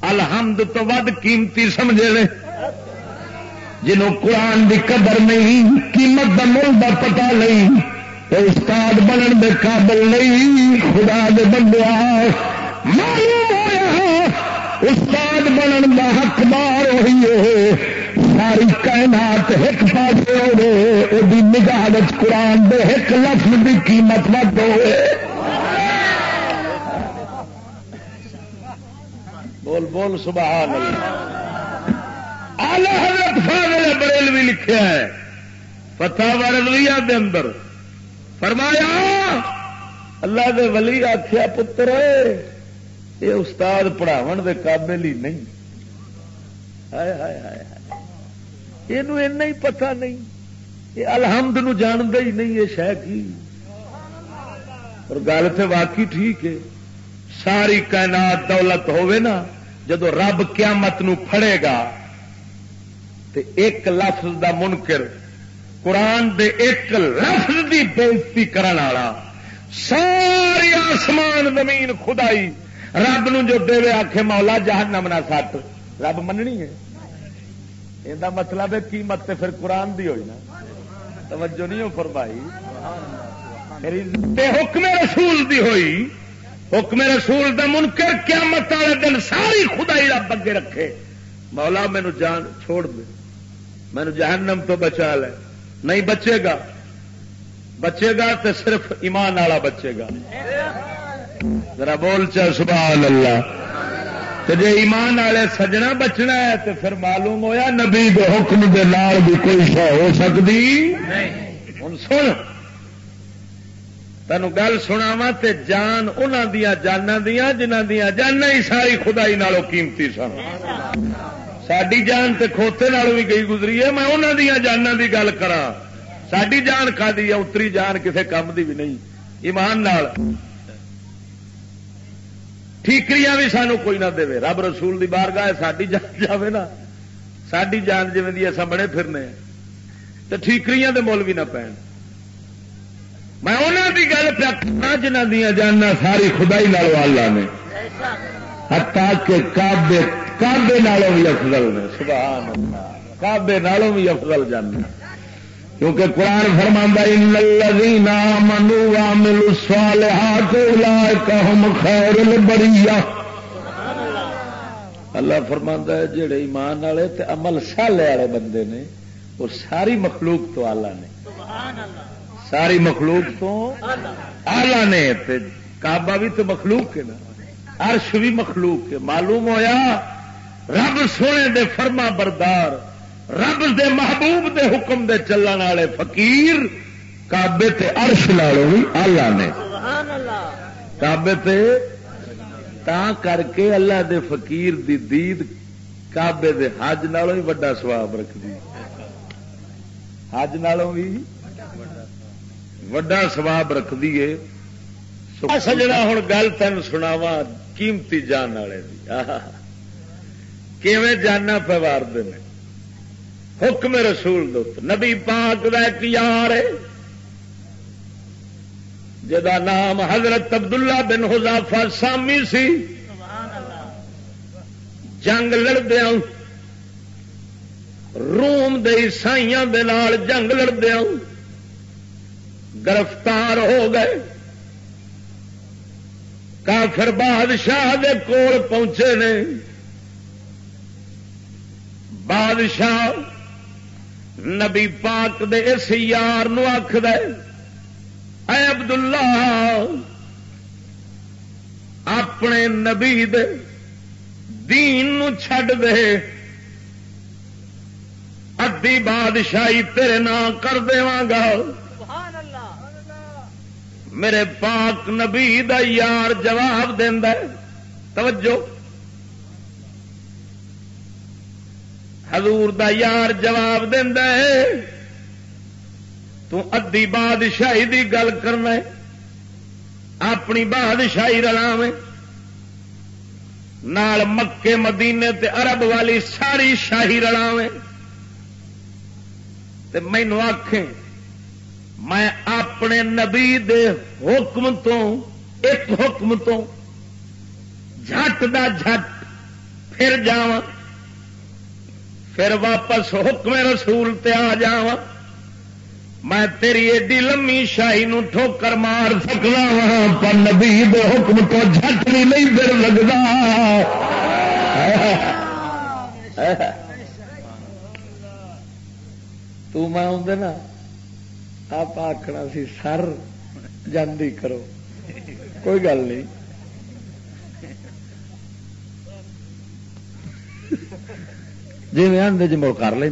الحمد تو ود قیمتی سمجھے جنہوں قرآن دی قدر نہیں، قیمت کا مل کا پتا نہیں۔ استاد بنن دے قابل نہیں، خدا دے بندے معلوم ہوا استاد بنن کا حقدار ہوئی ہے۔ ساری کائنات ایک پاس ہوے وہ نگاہ قرآن دے ایک لفظ کی قیمت ود ہوئے۔ بول بول، سبحان اللہ۔ آلہ حضرت فاضل بریل بھی لکھا ہے فتح ورلویا دے اندر۔ فرمایا، اللہ دے ولی آخیا پتر یہ استاد پڑھاو دے قابل ہی نہیں۔ ہائے ہائے ہائے یہ ہی پتا نہیں۔ یہ الحمد نو جانتے ہی نہیں، یہ شہ کی۔ اور گل تو واقعی ٹھیک ہے۔ ساری کائنات دولت ہوے نا، جدو رب قیامت نو پھڑے گا، تے ایک لفظ دا منکر قرآن دے ایک لفظ دی بےزتی والا، ساری آسمان زمین خدائی، رب نو جو دے آخ مولا جہان نمنا سٹ۔ رب مننی ہے۔ یہ مطلب ہے قیمت تے پھر قرآن دی ہوئی نا۔ توجہ نہیں ہو فرمائی۔ حکم رسول دی ہوئی۔ حکم رسول دا منکر قیامت والے دن ساری خدائی رب اگے رکھے۔ مولا مینو جان چھوڑ دے۔ مینو جہنم تو بچا لے۔ نہیں بچے گا۔ بچے گا تو صرف ایمان والا بچے گا۔ ذرا بول چل سبحان اللہ۔ تو جی ایمان والے سجنا بچنا ہے تو پھر معلوم ہویا نبی دے حکم دے نال بھی کوئی شہ ہو سکتی؟ ہوں سن۔ تین گل سنا تے جان ان جانا دیا جنہ دیا جانا ہی ساری خدائی نالوں قیمتی سن۔ ساری جان تے کھوتے نالوں بھی گئی گزری ہے میں انہوں دیا جانا دی گل کرا ساری جان کھا دی اتری جان کسے کام دی بھی نہیں ایمان نال ٹھیکری بھی سانو کوئی نہ دے رب رسول دی بار گاہ ساری جان جائے نا ساری جان جی اصا بڑے پھرنے تو ٹھیکری دے مول بھی نہ پہن میں انہوں کی گل پیا کرنا جنہ دیا جاننا ساری خدائی نالو اللہ نے ہتا کہ کابے کابے نالوں بھی افضل نے، سبحان کابے نالوں بھی افضل جاننا کیونکہ قرآن فرما الذین آمنوا وعملوا الصالحات اولئک هم خیر البریہ۔ اللہ فرما ہے، جڑے ایمان والے تے عمل سالے والے بندے نے، وہ ساری مخلوق تو آلہ نے۔ سبحان اللہ ساری مخلوق تو آلہ نے۔ کعبہ بھی تو مخلوق کے نا۔ عرش بھی مخلوق کے معلوم ہویا رب سونے دے فرما بردار رب دے محبوب دے حکم دے چلن والے فقیر کابے تے عرش لالو بھی آلہ نے۔ کابے تے تا کر کے اللہ دے فقیر دی دید کابے دے حج نالوں بھی وڈا سواب رکھ دی حج نالوں بھی وڈا سواب رکھ دیے سجنا ہوں گل تین سناوا کیمتی جان والے کیویں جانا پوار دن حکم رسول دو نبی پاک ایک یار جا نام حضرت عبداللہ بن حضافہ سامی سی۔ جنگ لڑدیا روم دے عیسائیاں دے نال جنگ لڑدیا گرفتار ہو گئے۔ کافر بادشاہ دے کول پہنچے نے۔ بادشاہ نبی پاک دے اس یار نو آخ دے اے عبداللہ اپنے نبی دے دین نو چھڈ دے ادی بادشاہی تیرے نام کر گا۔ میرے پاک نبی دا یار جواب دینا توجہ۔ حضور دا یار جواب دینا تو ادی بادشاہی دی گل کرنا اپنی بادشاہی رلا نال مکے، مدینے تے عرب والی ساری شاہی رلا میں مینو آخیں میں اپنے نبی دے حکم تو، ایک حکم تو، جھٹ دا جھٹ پھر جا پھر واپس حکم رسول تے آ جا میں تیری ایڈی لمبی شاہی نو ٹھوکر مار سکنا وا پر نبی دے حکم تو جھٹ بھی نہیں دل لگتا تو میں آدھے نا، آپ آخنا سی سر، جاندی کرو۔ کوئی گل نہیں۔ جی میں آدھے جی مول کر لیں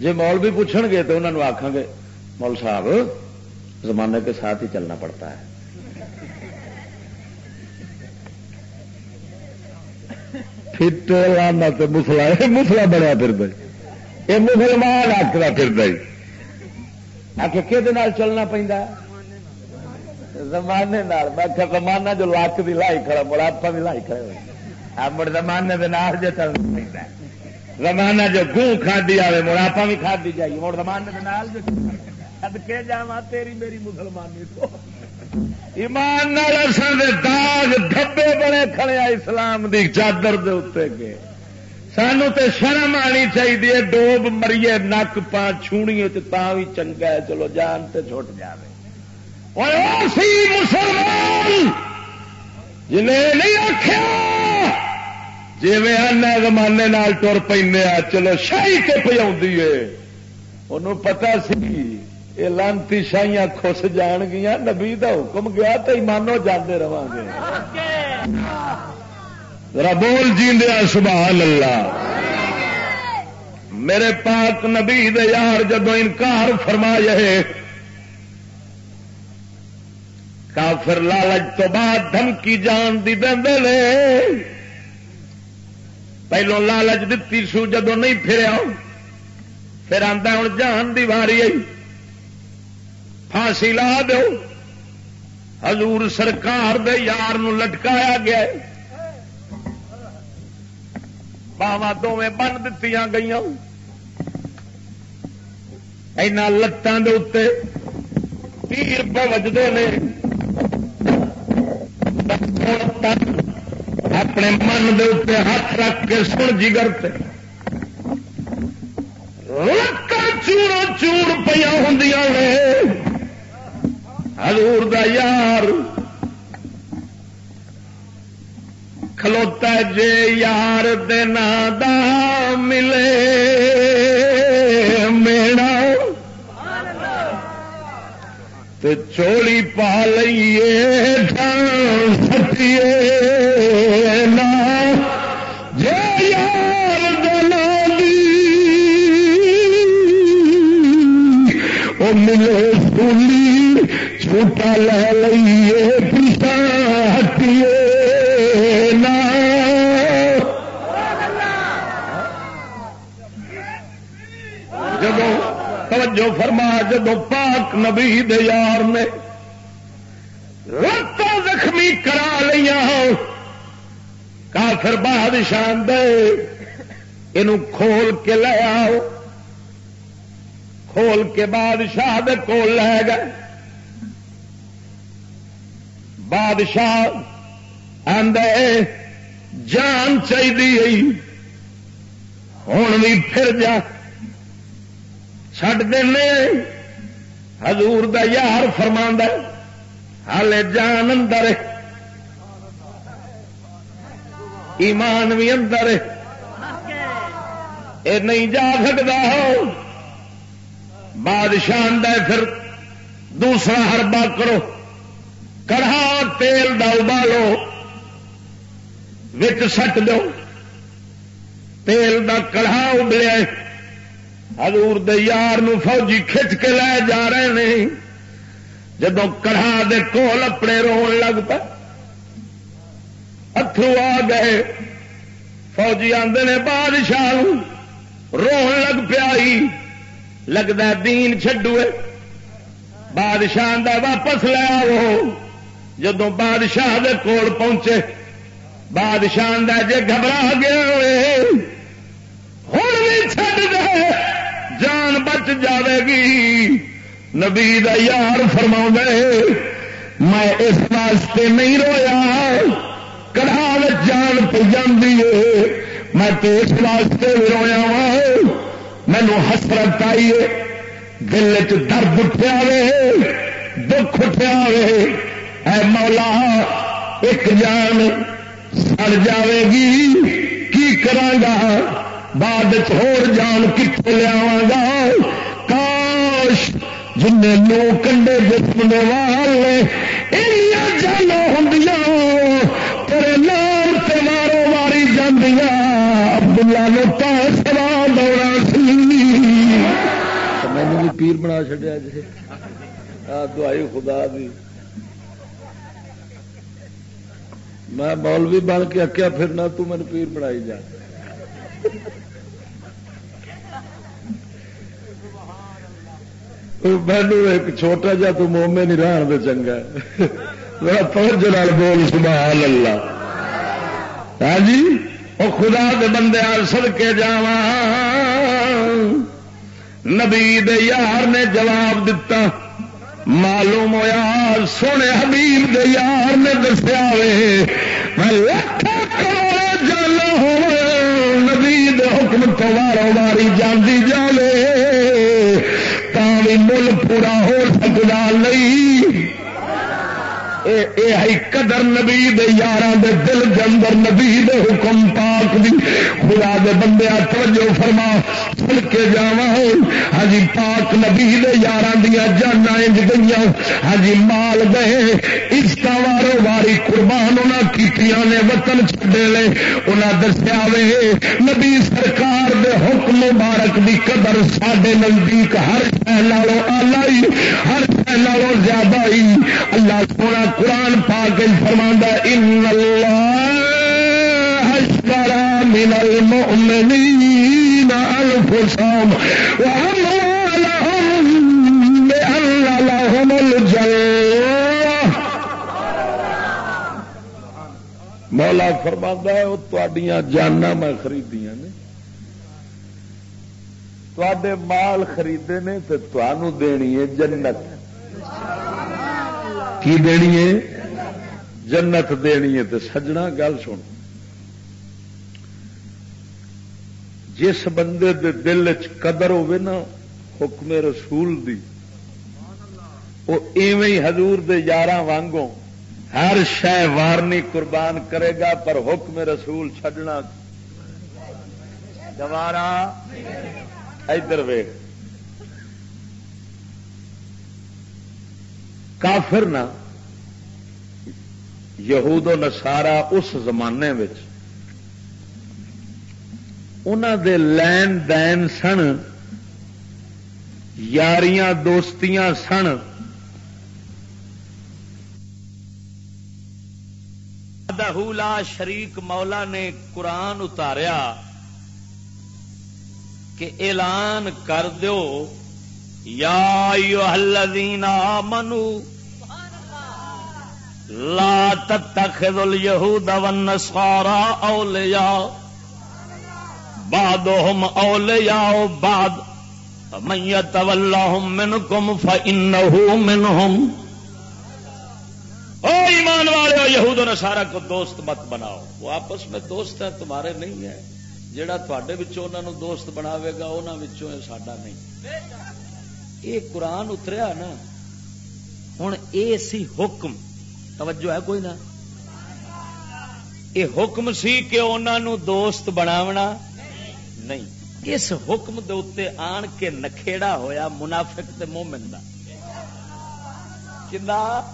جی مول بھی پوچھ گے تو انہوں نے آخان گے، مول صاحب، زمانے کے ساتھ ہی چلنا پڑتا ہے۔ فٹ لانا تو مسلا یہ مسلا بنیا پھر یہ مسلمان آخر پھر آ کے چلنا پہ زمانے میں زمانہ جو لک بھی لائی کھڑا مڑا بھی لائی کھڑے ہوئے مڑ زمانے کے نال جو چلنا پہ زمانہ جو گوں کھادی آئے مڑ آپ بھی کھادی جائیے۔ مڑ زمانے کے نال جو سدکے جا تیری میری مسلمانی تو ایمان دے داغ دھبے بڑے کھڑے اسلام دی چادر دے اتنے گئے۔ سانو تے شرم آنی چاہیے ڈوب مریے، نک پا چھونیے چھونی تا بھی چنگا ہے۔ چلو جان تے چھوٹ جائے مسلمان! جنہیں نہیں آخیا جی میں آنا زمانے ٹر پہ چلو شاہی کے پہ پتا سی، یہ لانتی شاہیاں خس جان گیا نبی دا حکم گیا تو ایمانو جانے رہا گے۔ ذرا بول جی دیا سبحان اللہ۔ میرے پاک نبی دے یار جدو انکار فرمایا کافر لالچ تو بعد دھمکی جان دی دے پہلو لالچ دتی سو جدو نہیں پھریا، پھر آتا ہوں جان دی واری آئی۔ پھانسی لا دو حضور سرکار دے یار نو لٹکایا گیا باوا دونیں بن دتی گئی اینا لتان دے اتنے تیر پہ وجدے نے۔ اپنے من دے اتنے ہاتھ رکھ کے سن جگر چوڑ چوڑ پہ ہوں حضور دا یار۔ کھلوتا جے یار دینا دا ملے۔ میڑا چوڑی پا لئیے سکیے نا۔ جے یار دینا دی وہ ملے سولی چھوٹا لے لئیے پیسہ ہٹیے۔ توجہ فرما، جدو پاک نبی دے یار نے رت زخمی کرا لیا کافر بادشاہ دے یہ کھول کے لے آؤ۔ کھول کے بادشاہ دے کول لے گئے۔ بادشاہ آدھے جان چاہیے ہوں بھی پھر جا۔ چڈ دینے حضور دا یار فرما ہالے جان اندر ایمان بھی اندر یہ نہیں جا سکتا ہو بادشاہ پھر دوسرا ہربا کرو کڑھا تیل دا ابالو وچ سٹ دو تیل دا کڑھا ابلیا حضور دے یار فوجی کھچ کے لے جا رہے ہیں جدو کڑھا دے کول اپنے رو لگ پا اترو آ گئے۔ فوجی آدھے نے بادشاہ رو لگ پیا لگتا دین چڈو بادشاہ واپس لے آو جدو بادشاہ دے کول پہنچے۔ بادشاہ جے گھبرا گیا ہوں بھی چڈ دے۔ جان بچ جاوے گی نبی دا یار فرما میں اس واسطے نہیں رویا۔ کڑا جان پہ جاندی ہے۔ میں تو اس واسطے بھی رویا ہاں۔ وا مینو حسرت آئی دل چ درد اٹھیا وے۔ دکھ اٹھیا وے۔ اے مولا، ایک جان سڑ جاوے گی کی کرا بعد ہور جان کتنے لیا گا؟ کاش جن لو کنڈے جسم والے جانا ہوں تیرے نام سے مارو ماری جاندیا عبداللہ نے پاس سوا دوڑا سی۔ مینو بھی پیر بنا چڈیا جی۔ دعائی خدا دی۔ میں مولوی بن کے اکیا پھرنا تو مین پیر بنائی جا۔ مینو ایک چھوٹا جا تو مومے نہیں رہن دے چنگا میرا پہنچ لال بول سبحان اللہ ہاں جی وہ خدا دے بندے سد کے جا نبی دے یار نے جواب دیتا معلوم ہوا سونے حبیب دے یار نے دسیا وے میں جانا ہو نبی دے حکم تو وارو واری جاندی جانے کوئی مل پورا ہو سکتا نہیں۔ اے قدر نبی دے یاراں دے دل دے اندر نبی دے حکم پاک دی۔ خدا دے بندے توجہ فرما، چل کے جاوا ہاں جی، پاک نبی دے یاراں دیا جانا انج گئی ہاں جی، مال گئے عزت وارو واری قربان انہاں کیتیاں نے وطن چھڈے لے۔ انہاں دسیا وے، نبی سرکار دے حکم مبارک دی قدر ساڈے نزدیک ہر شہ نالوں آلہ ہر شہ زیادہ ہی اللہ سونا قرآن پا کے فرما ان اشترى من المؤمنين أنفسهم وأموالهم بأن لهم الجنة مولا فرما ہے، وہ تڈیاں جانا میں خریدیاں نے۔ تے مال خریدے نے تو تمہوں دینی ہے جنت۔ کی دینی ہے؟ جنت دینی ہے تو سجنا گل سن۔ جس بندے دے دل چ قدر ہوے نا، حکم رسول دی، وہ ایویں حضور دے یار وانگوں ہر شہ وارنی قربان کرے گا، پر حکم رسول چھڈنا گوارا ادھر ویگ کافر نا یہود و نسارا اس زمانے دے لین دین سن، یاریاں دوستیاں سن۔ دہلا شریک مولا نے قرآن اتاریا کہ اعلان کر دو یا الذین آمنوا لا تتخذوا اليهود والنصارى اولیاء بعضهم اولیاء بعض من يتولهم منكم فانه منهم. او ایمان والے یہود و نصارا کو دوست مت بناؤ. وہ آپس میں دوست ہیں، تمہارے نہیں ہے جڑا تھوڑے انہوں نے دوست بناوے گا انہوں ساڈا نہیں. یہ قرآن اتریا نا ہوں یہ سی حکم توجہ ہے کوئی نہ؟ یہ حکم سی کہ انہوں دوست بناونا؟ نہیں۔ اس حکم دے اتنے آن کے نکھےڑا ہویا منافق تے مومن دا۔ کنا؟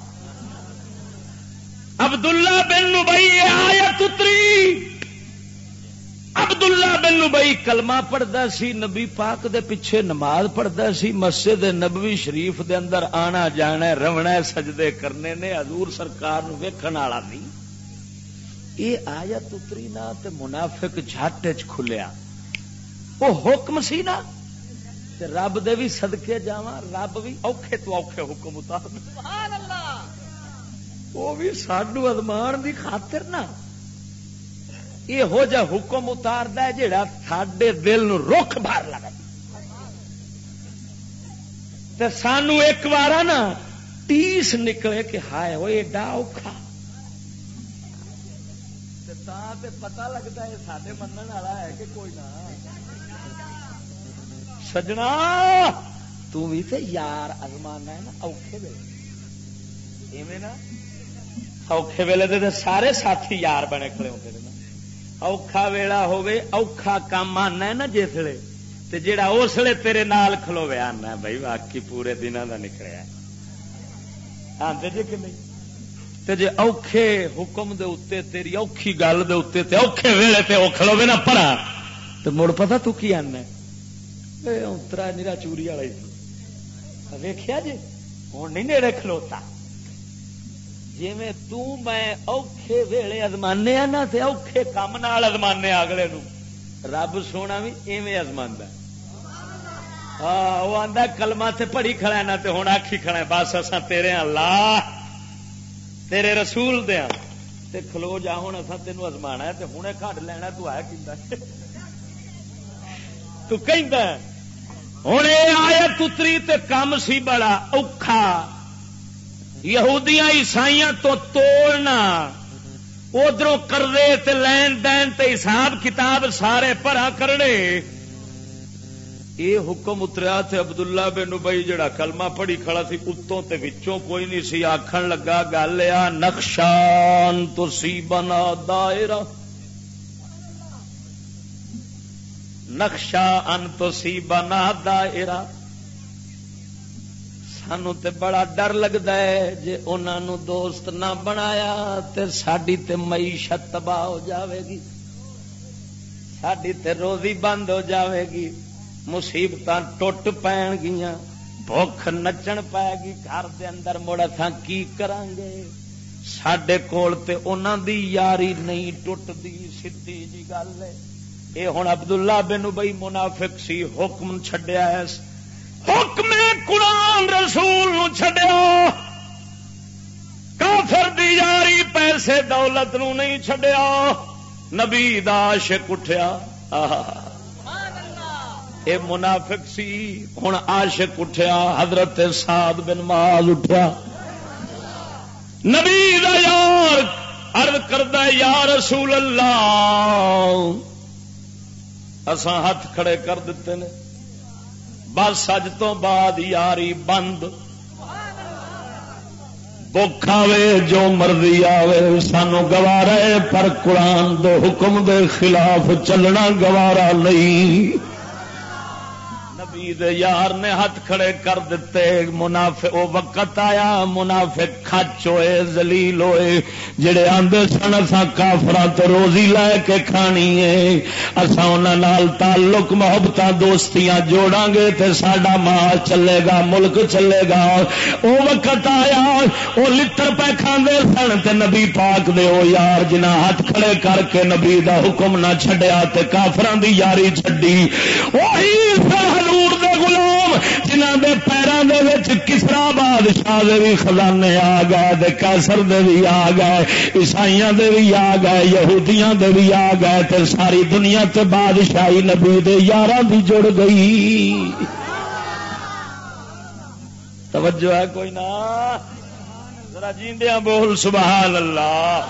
عبداللہ بن نبی آیت اتری۔ عبداللہ بن نبئی کلمہ پڑھتا سی نبی پاک دے پیچھے نماز پڑھتا سی مسجد نبوی شریف دے اندر آنا جانا رونا سجدے کرنے نے حضور سرکار ویکھن والا نہیں۔ یہ آیا تتری نہ تے منافق جھٹ چ کھلیا۔ وہ حکم سی نا تے رب دے بھی صدقے جاواں رب بھی اوکھے تو اوکھے حکم اتار سبحان اللہ! وہ بھی ساڈو ادمان دی خاطر نہ یہ ہو جا حکم اتار جا سڈے دل رخ بار لگا۔ سانو ایک بار نا ٹیس نکلے کہ ہائے وہ ایڈا اوکھا۔ پتا لگتا ہے سارے من والا ہے کہ کوئی نہ۔ سجنا تھی تے یار ازمانا ہے نا اوکھے ویلے۔ نا اوکھے ویلے دے سارے ساتھی یار بنے کھڑے ہوتے اوکھا ویلا ہوے اوکھا کام آنا ہے نا جسے تے جیڑا اسلے تیرے نال کھلوے آنا بھائی واقعی پورے دنوں کا نکلیا آتے جی کہ نہیں تے جے اوکھے حکم دے اتے تیری اوکھی گل دے اتے تے اوکھے ویلے تے او کھلوے نا پڑا تو مڑ پتا تو کی آنا اے اترا نیرا چوری والا ویخیا جی ہوں نہیں نیڑے کھلوتا جی میں میں اوکھے ویلے ازمانے نا تے اوکھے کام نال ازمانے اگلے نو رب سونا بھی ایویں ازمان ہاں وہ آدھا کلما سے پڑھی کھڑا نا تے ہوں آخی کھڑا بس اصا تیرے اللہ، تیرے رسول دیا تے کھلو جا ہوں اصا تینوں ازما ہے تے ہوں کھڈ لینا، تو آیا کہ تو کہیں ہوں یہ آیا تتری تے کم سی بڑا اوکھا۔ یہودیاں عیسائیاں تو توڑنا ادھر کردے لین دین تے حساب کتاب سارے پڑا کرنے۔ یہ حکم اتریا تے عبداللہ بن بھائی جڑا کلمہ پڑھی کھڑا سی اتوں تے وچوں کوئی نہیں سی۔ آکھن لگا، گل آ نقشان تو سی بنا دائرہ۔ نقشہ ان تو سی بنا دائرہ۔ سانو تے بڑا ڈر لگتا ہے جی انہوں دوست نہ بنایا تے ساری تے معیشت تباہ ہو جاوے گی ساری تے روزی بند ہو جاوے گی مصیبت ٹوٹ پین گیا بھوک نچن پائے گی گھر دے اندر مڑ کی کران گے سڈے کول تے انہوں دی یاری نہیں ٹوٹتی سیدھی جی گل ہے یہ ہوں ابد اللہ بین بئی منافق سی حکم چڈیا حکم قرآن رسول چڈیا کافر دی یاری پیسے دولت نو نہیں چڈیا نبی داشک اٹھیا۔ اے منافق سی ہوں عاشق اٹھیا، حضرت سعد بن مال اٹھیا۔ نبی دا یار ارد کردہ، یا رسول اللہ اسان ہاتھ کھڑے کر دیتے ہیں بس اج تو بعد یاری بند بخ آئے جو مرضی آوے، سانو گوارا ہے، پر قرآن دو حکم دے خلاف چلنا گوارا نہیں۔ دے یار نے ہاتھ کھڑے کر دیتے، منافع، او وقت آیا، منافع کچ ہوئے زلیل ہوئے۔ جڑے آندے سن اسا کافراں تو روزی لے کے کھانی ہے۔ اسا انہاں نال تعلق محبت دوستیاں جوڑاں گے تے ساڈا مال چلے گا، ملک چلے گا۔ او وقت آیا، او لتر پہ کھاندے سن تے نبی پاک دے، او یار جنہ ہاتھ کھڑے کر کے نبی دا حکم نہ چھڈیا تے کافراں دی یاری چھڈی۔ وہی حضور دے گلام جنہ دے پیروں دے کسرا بادشاہ دے بھی خزانے آ گئے، دے کیسر دے بھی آ گئے عیسائی دے بھی آ گئے، یہودیاں دے بھی آ گئے، تے ساری دنیا تے بادشاہی نبی دے یار بھی جڑ گئی۔ توجہ ہے کوئی نہ ذرا جیندیاں بول، سبحان اللہ۔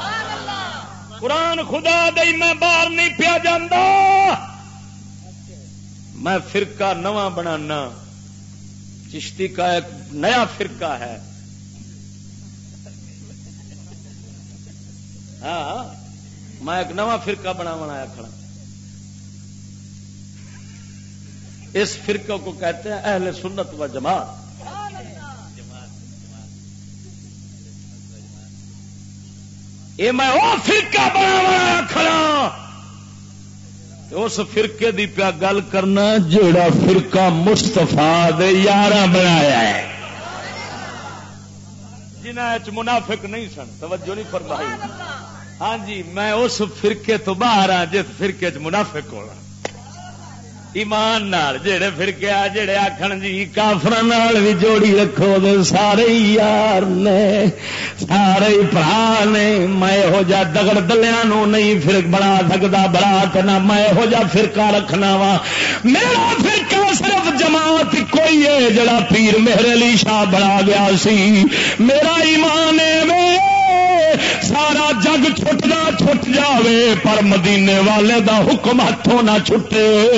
قرآن خدا دئی میں باہر نہیں پیا جاندہ میں فرقہ نواں بنانا۔ چشتی کا ایک نیا فرقہ ہے۔ ہاں, ہاں۔ میں ایک نواں فرقہ بنا بنایا کھڑا۔ اس فرقے کو کہتے ہیں اہل سنت و جماعت۔ یہ میں وہ فرقہ بنا بنایا کھڑا۔ اس فرقے دی پیا گل کرنا جیڑا فرقہ مستفا یار بنایا ہے۔ جنہیں منافق نہیں سن، توجہ نہیں فرمائی۔ ہاں جی میں اس فرقے تو باہر ہاں جس فرقے چ منافق ہونا ایمان نال جڑے فرقے آ جڑے آخر جی کافر بھی جوڑی رکھو دے، سارے یار نے، سارے برا نے، میں یہو جا دگڑ دلیا نہیں فرق بنا سکتا برات نہ، میں یہو جا فرقہ رکھنا وا۔ میرا فرقہ صرف جماعت کوئی ہے، جڑا پیر میرے لی شاہ بنا گیا سی۔ میرا ایمان میں سارا جگ چھٹنا چھٹ جاوے، پر مدینے والے دا حکم ہاتھوں نہ چھٹے۔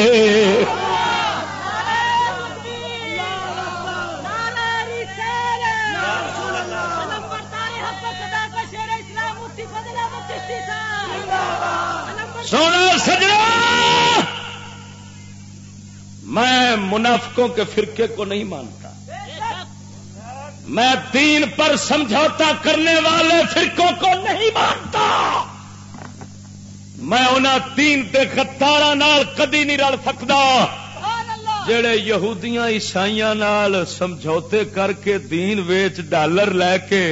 سونا سجنا! میں منافقوں کے فرقے کو نہیں مانتا۔ میں دین پر سمجھوتا کرنے والے فرقوں کو نہیں مانتا۔ میں انہیں تین کے خطارا کدی نہیں رل سکتا جڑے یہودیاں عیسائی سمجھوتے کر کے دین ویچ ڈالر لے کے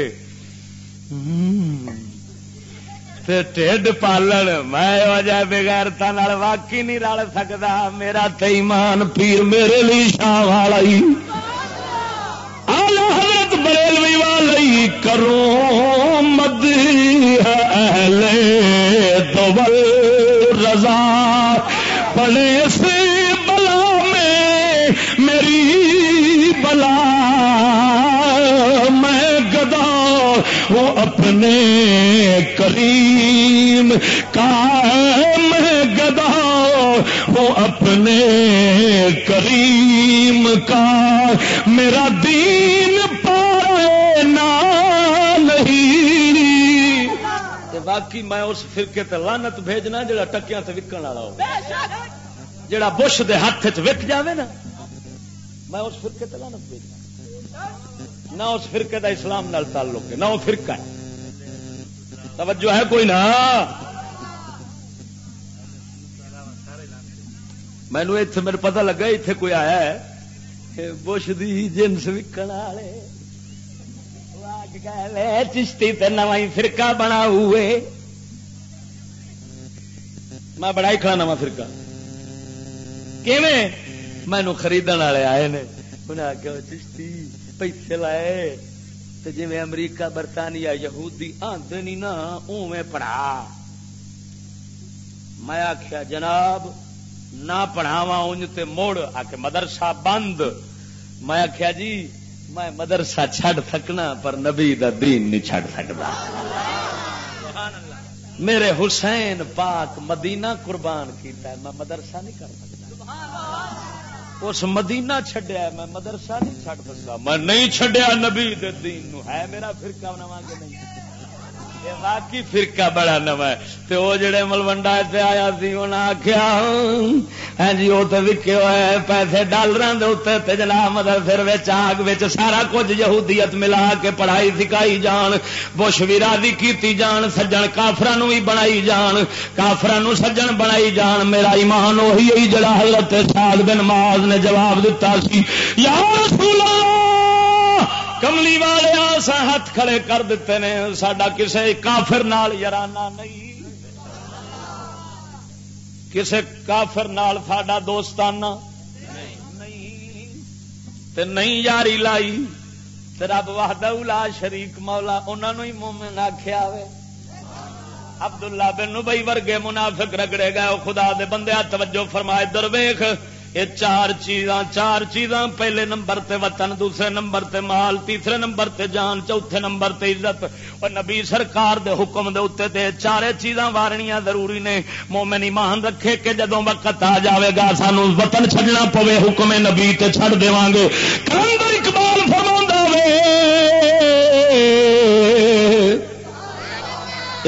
ٹھڈ پالن میں وجہ بغیرتا واقعی نہیں رل سکتا میرا تیمان پیر میرے لیے شاہ والا حضرت بریلوی والی کرو مد اہل دول رضا۔ پڑے سے بلا میں میری بلا۔ میں گدا ہوں اپنے کریم کا میں گدا۔ ہوں اپنے کریم کا میرا دین باقی میں اس فرقے تے لانت بھیجنا جڑا ٹکیاں تے وکن والا ہو جڑا بش دے ہاتھ چ وک جاوے نا میں اس فرقے تے لانت بھیجنا۔ نہ اس فرقے دا اسلام نال تعلق ہے نہ وہ فرقہ ہے۔ توجہ ہے کوئی نہ مینو اتنے میرے پتا لگا اتنے کوئی آیا ہے بش دی جنس وکن والے۔ گئے چشتی تے نو فرقہ بنا ہوئے۔ میں بڑا ہی کھڑا نواں فرقہ۔ مینو خرید والے آئے نے۔ انہیں آخیا چشتی، پیسے لائے۔ تو جی امریکہ، برطانیہ، یہودی آدھے نہیں نا اوے پڑھا۔ میں آخیا جناب، نہ پڑھاوا انج تے موڑ۔ آ کے مدرسہ بند۔ میں آخیا جی میں مدرسہ چھڈ سکنا پر نبی دا دین نہیں چھڈ سکتا میرے حسین پاک مدینہ قربان کیتا ہے، میں مدرسہ نہیں کر سکتا۔ اس مدینہ چھڈیا میں مدرسہ نہیں چھڈ سکتا۔ میں نہیں چھڈیا نبی دے دین نو۔ ہے میرا فرقہ بناواں کہ نہیں؟ واقعی فرقہ بڑا نوا ہے۔ وہ جڑے ملوڈا اتنے آیا سی انہیں آخیا ہاں جی وہ تو وکے ہوئے پیسے ڈالر جناب مدر پھر وچ آگ وچ سارا کچھ یہودیت ملا کے پڑھائی سکھائی جان، بش بھی راضی کیتی جان، سجن کافران بھی بنائی جان کافران سجن بنائی جان۔ میرا ایمان وہی ہے جڑا حضرت سال بن ماز نے جواب دیتا سی۔ یا رسول اللہ! کملی والے آسا ہاتھ کھڑے کر دیتے نے سڈا کسی کافر نال یارانہ نہیں۔ کسی کافر نال ساڈا دوستانہ تے نہیں یاری لائی۔ تے رب وحدہ لا شریک مولا انہوں ہی مومن آخیا عبداللہ بن نبی ورگے منافق رگڑے گئے، خدا دے بندے توجہ فرمائے درویخ یہ چار چیزاں چار چیزاں، پہلے نمبر تے وطن، دوسرے نمبر تے مال، تیسرے نمبر تے جان، چوتھے نمبر تے عزت۔ اور نبی سرکار دے حکم دے اتنے تے چارے چیزاں وارنیاں ضروری نے۔ مومن ایمان رکھے کہ جدوں وقت آ جاوے گا، سانو وطن چھڈنا پوے، حکم نبی تے چھڑ دیواں گے۔ کلندر اقبال فرماوندا وے۔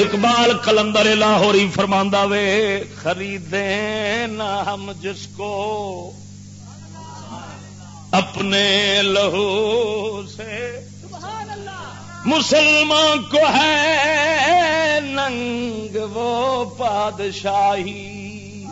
اقبال کلندر لاہوری فرماندہ وے، خریدیں نہ ہم جس کو اپنے لہو سے۔ مسلمان کو ہے ننگ وہ پادشاہی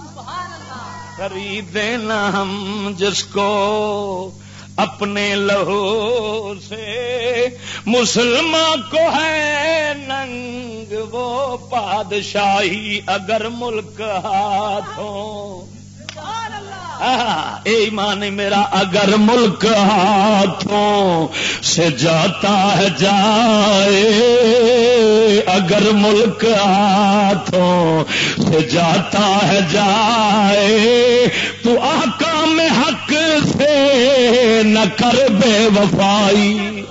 خریدیں نہ ہم جس کو اپنے لہو سے مسلمان کو ہے ننگ وہ پادشاہی اگر ملک ہاتھوں ایمان میرا، اگر ملک ہاتھوں سے جاتا ہے جائے۔ اگر ملک ہاتھوں سے جاتا ہے جائے۔ تو آقا میں حق سے نہ کر بے وفائی۔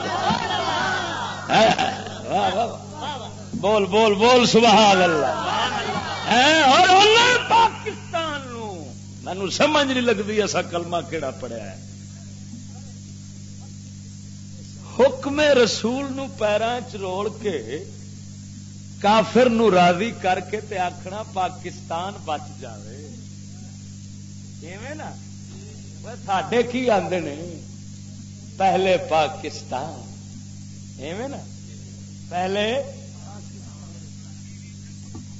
بول بول بول، سبحان اللہ۔ اور پاکستان مینو سمجھ نہیں لگتی ایسا کلمہ کہڑا پڑیا ہے۔ حکم رسول نو پیران چروڑ کے کافر نو راضی کر کے تے آخنا پاکستان بچ جائے نا؟ ساڈے کی آدھے نے؟ پہلے پاکستان۔ ایویں نا؟ پہلے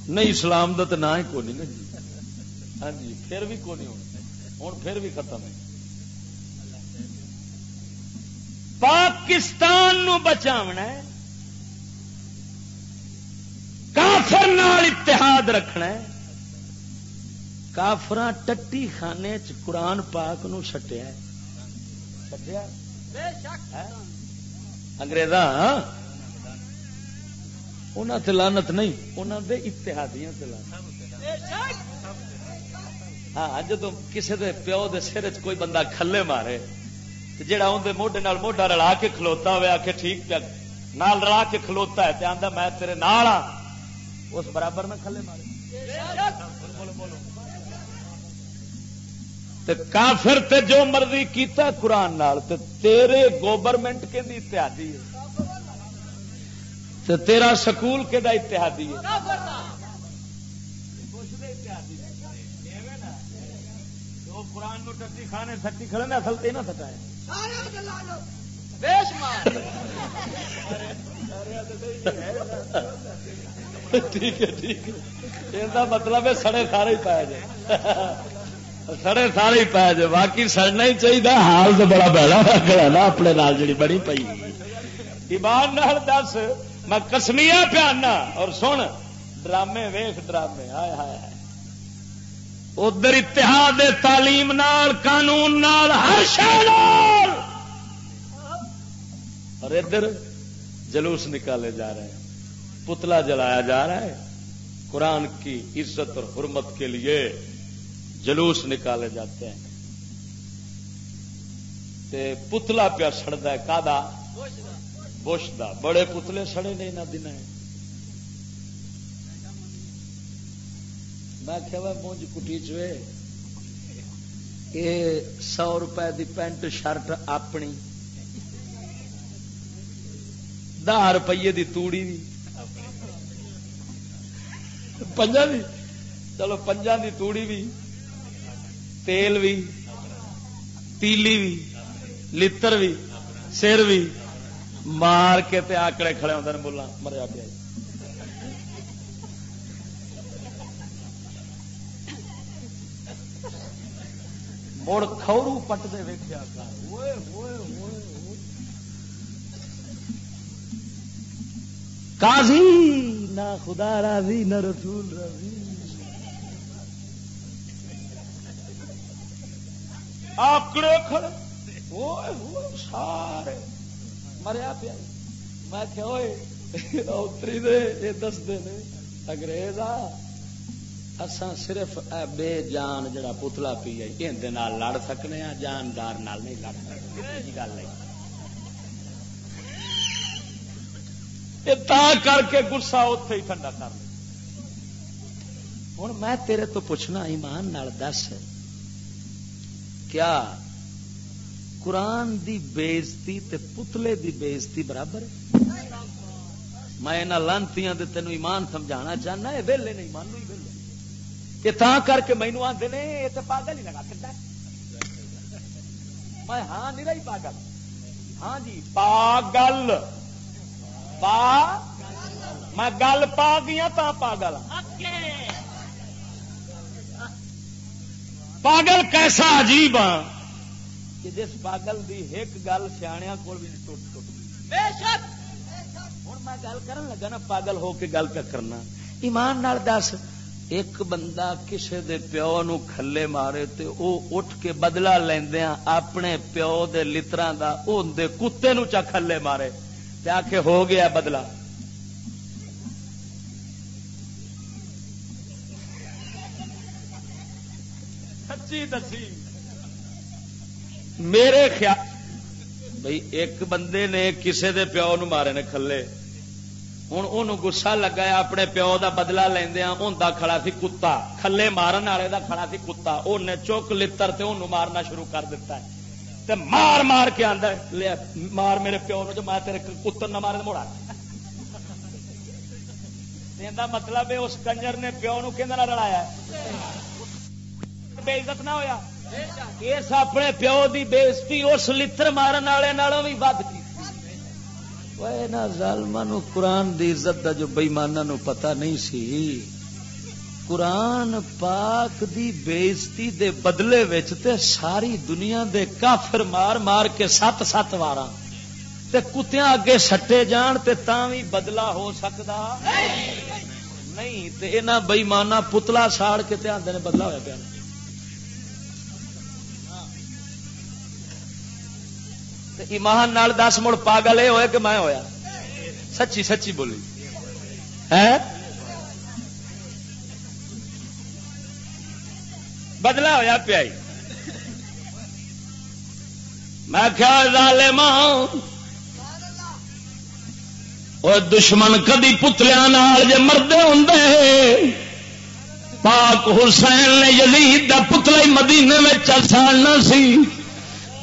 نہیں، اسلام کا تو نہ ہی کون نا جی۔ ہاں جی پھر بھی کون ہوں پھر بھی ختم ہے۔ پاکستان نو بچاونا ہے۔ کافر نال اتحاد رکھنا ہے۔ کافر ٹٹی خانے چ قرآن پاک نو سٹیا سٹیا اگریز انہوں نہیں انہوں دے اتحادیاں ہاں جدو کسی دے پیو دے سر چ کوئی بندہ کھلے مارے جہا اندر موڈے موڈا رلا کے کھلوتا ہوا آ کے ٹھیک پیا، نال رلا کے کھلوتا ہے آدھا میں تیرے نال آ اس برابر نہ کھلے مارے۔ کافر تے جو مرضی کیتا قرآن نال تے تیرے گورنمنٹ کے دی اتحادی ہے۔ تے تیرا سکول کے دا اتحادی ہے۔ قرآن نو ٹٹی کھانے سٹی کھڑے اصل تے نہ سٹایا ٹھیک ہے ٹھیک ہے۔ مطلب ہے سڑے سارے ہی پایا جائے سڑے سارے پایا جائے باقی سڑنا ہی چاہیے حال تو بڑا بہلا رکھنا نا اپنے نال جڑی بڑی پی ایمان نال دس میں کسمیا پیانا۔ اور سن ڈرامے ویخ ڈرامے۔ ہائے ہائے ادھر اتحاد تعلیم نال قانون نال ہر شہر اور ادھر جلوس نکالے جا رہے ہیں۔ پتلا جلایا جا رہا ہے۔ قرآن کی عزت اور حرمت کے لیے۔ جلوس نکالے جاتے ہیں۔ تے پتلا پیا سڑتا ہے کا بش دا بڑے پتلے سڑے نے نہ دن میں کہ مونج کٹی چوے یہ سو روپے دی پینٹ شرٹ اپنی۔ دہ روپیے دی توڑی بھی پنجا بھی چلو پنجا دی توڑی بھی تیل بھی تیلی بھی لتر بھی سر بھی مار کے تے آکڑے کھڑے ہوتے ہیں بولا مریا پیا مڑ کھورو پٹتے ویخیا ہوئے قاضی نہ خدا راضی نہ رسول راضی آکڑے کھڑے؟ سارے۔ مریا پیا۔ میں کیا اتری دے، یہ دستے نے۔ انگریز اسان صرف بے جان جڑا پتلا پی ہے یہ لڑ سکنے ہاں جاندار نال نہیں لڑ سکتے جی گل نہیں تا کر کے گسا اتے ہی ٹھنڈا کر ہوں میں تیرے تو پوچھنا، ایمان نال دس۔ کیا قرآن دی بےزتی تے پتلے دی بےزتی برابر ہے؟ میں لانتی تینوں ایمان سمجھانا چاہنا یہ ویلے نہیں مان ہی ویلے۔ یہ تا کر کے مینو آتے نے یہ تو پاگل ہی لگا سکتا میں ہاں نہیں رہی پاگل۔ ہاں جی پاگل۔ پا میں گل پا گیا تا پاگل۔ پاگل کیسا عجیب ہاں کہ جس پاگل دی ایک گل سیا کو بھی ٹوٹ ٹوٹ ہوں میں گل کر لگا نا پاگل ہو کے گل پہ کرنا۔ ایمان نال دس ایک بندہ کسے دے پیو نو کھلے مارے تے او اٹھ کے بدلا لیندیاں اپنے پیو دے لتراں دا اون دے کتے نو چا کھلے مارے۔ کے ہو گیا بدلا سچی دسی۔ میرے خیال بھئی ایک بندے نے کسے دے پیو نو مارے نے کھلے۔ ہوں وہ گسا لگا اپنے پیو دا بدلا لیندیا ہاں، ہوں کھڑا سی کتا۔ کھلے مارن والے دا کھڑا سی کتا۔ انہیں چک لتر تے انہوں مارنا شروع کر دیتا ہے۔ تے مار مار کے آدھا لیا مار میرے پیو نو جو میں تیرے کتر نہ مارے موڑا۔ مطلب ہے، اس کنجر نے پیو نو کہ رڑایا بے عزت نہ ہویا اس اپنے پیو دی بےزتی اس لتر مارن والے بھی ود کی ظالمان قرآن دی عزت دا جو بئیمانا نو پتا نہیں سی قرآن پاک دی بےزتی دے بدلے وچ تے ساری دنیا دے کافر مار مار کے سات سات وار تے کتیاں اگے سٹے جان تے تاں بھی بدلا ہو سکتا نہیں تے انہاں بئیمانا پتلا ساڑ کے تے آندے نے بدلا ہوا پیا ایمان نال دس مڑ پاگل یہ ہوئے کہ میں ہویا؟ سچی سچی بولی۔ ہے؟ بدلا ہوا پیا میں خیال ماں اور دشمن کدی پتلیا جے مردے ہوں پاک حسین نے یزید دا پتلا مدینے میں چل سالنا سی۔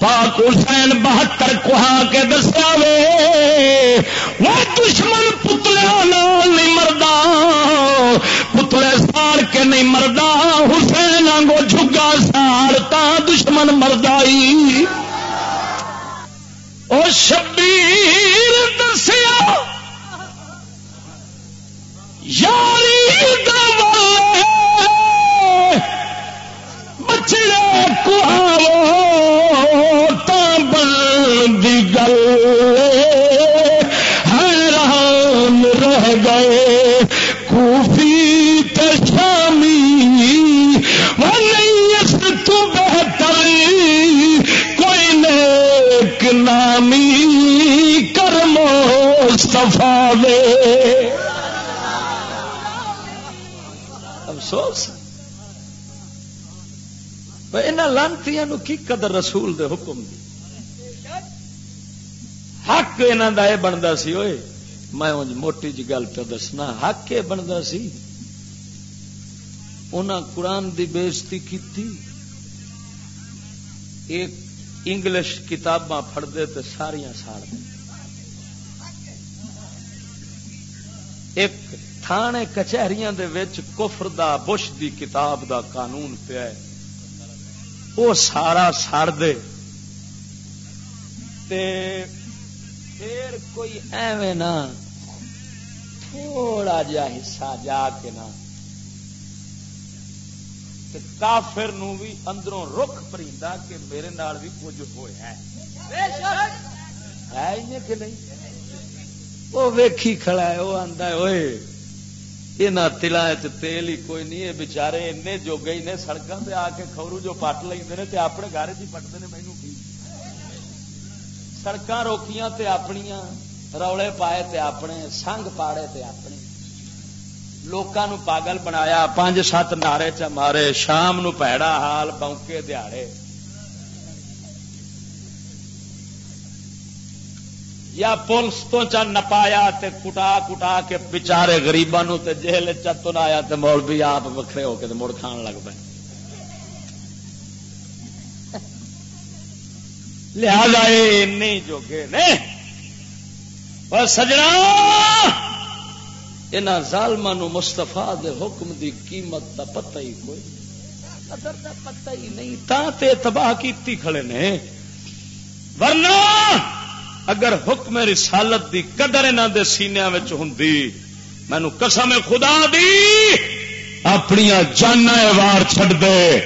پاک حسین بہتر کہا کے دسیا وے وہ دشمن پتلیا نہیں مردا، پتلے ساڑ کے نہیں مردا، حسین آگو جگا ساڑ تا دشمن مردائی۔ او شبیر دسیا، یاری بچڑے کہاو گل۔ حیران رہ گئے۔ خوفی تشامی وہ نہیں اس تو بہتر کوئی نیک نامی۔ کرمو صفا دے۔ افسوس۔ لانتی کی قدر رسول دے حکم دی حق یہاں کا یہ بنتا سی ہوئے میں موٹی جی گل پہ دسنا حق یہ بنتا سی انہاں قرآن دی بےزتی کی ایک انگلش کتاباں فردے تو ساریا ساڑ دے ایک تھانے کچہریاں دے وچ کفر دا بش دی کتاب دا قانون پیا وہ سارا ساڑ دے۔ تے پھر کوئی ایویں نہ، تھوڑا جا حصہ جا کے نہ۔ کافر نو بھی اندروں رخ پریندا کہ میرے نال بھی کچھ ہوا ہے۔ کہ نہیں؟ وہ ویکھی کھڑا ہے، وہ آندا ہے، اوئے۔ یہاں تلا تیل ہی کوئی نہیں بچارے این جو گئی نے سڑکوں پہ آ کے خبرو جو پٹ لے اپنے گھر چ پٹتے ہیں مینو کی۔ سڑک روکیاں تے اپنیاں روڑے پائے تے اپنے، سنگ پاڑے تے اپنے۔ لوکاں پاگل بنایا پانچ سات نعرے چ مارے، شام نو پیڑا حال بونکے دیہڑے یا پولیس تو چا نپایا تے کٹا کٹا کے بچارے گریبان تے جیل چتن آیا تے مول بھی آپ وکھرے ہو کے مڑ کھان لگ پے۔ لہذا نہیں جوگے نے۔ سجنا یہاں ظالم مستفا دے حکم دی قیمت دا پتہ ہی کوئی قدر دا پتہ ہی نہیں تا تے تباہ کیتی کھڑے نے۔ ورنہ اگر حکم رسالت دی قدر انہوں دے سینیا ہوں مینو قسم خدا دی اپنی جانا وار چڈ دے،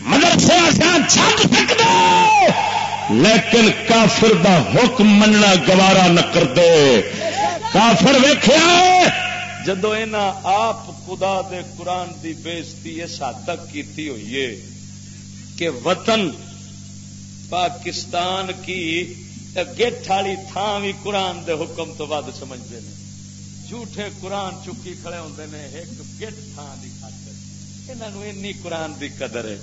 مدرسے چھڈ سکتے لیکن کافر دا حکم مننا گوارا نہ کر دے۔ کافر ویخیا جدو آپ خدا دے قرآن دی بےزتی اس حد تک کیتی ہوئی ہے کہ وطن پاکستان کی گیٹ والی تھان بھی قرآن دے حکم تو ود سمجھتے ہیں۔ جھوٹے قرآن چکی کھڑے ہوتے ہیں ایک گیٹ تھان کی خاطر۔ یہاں قرآن دی قدر ہے۔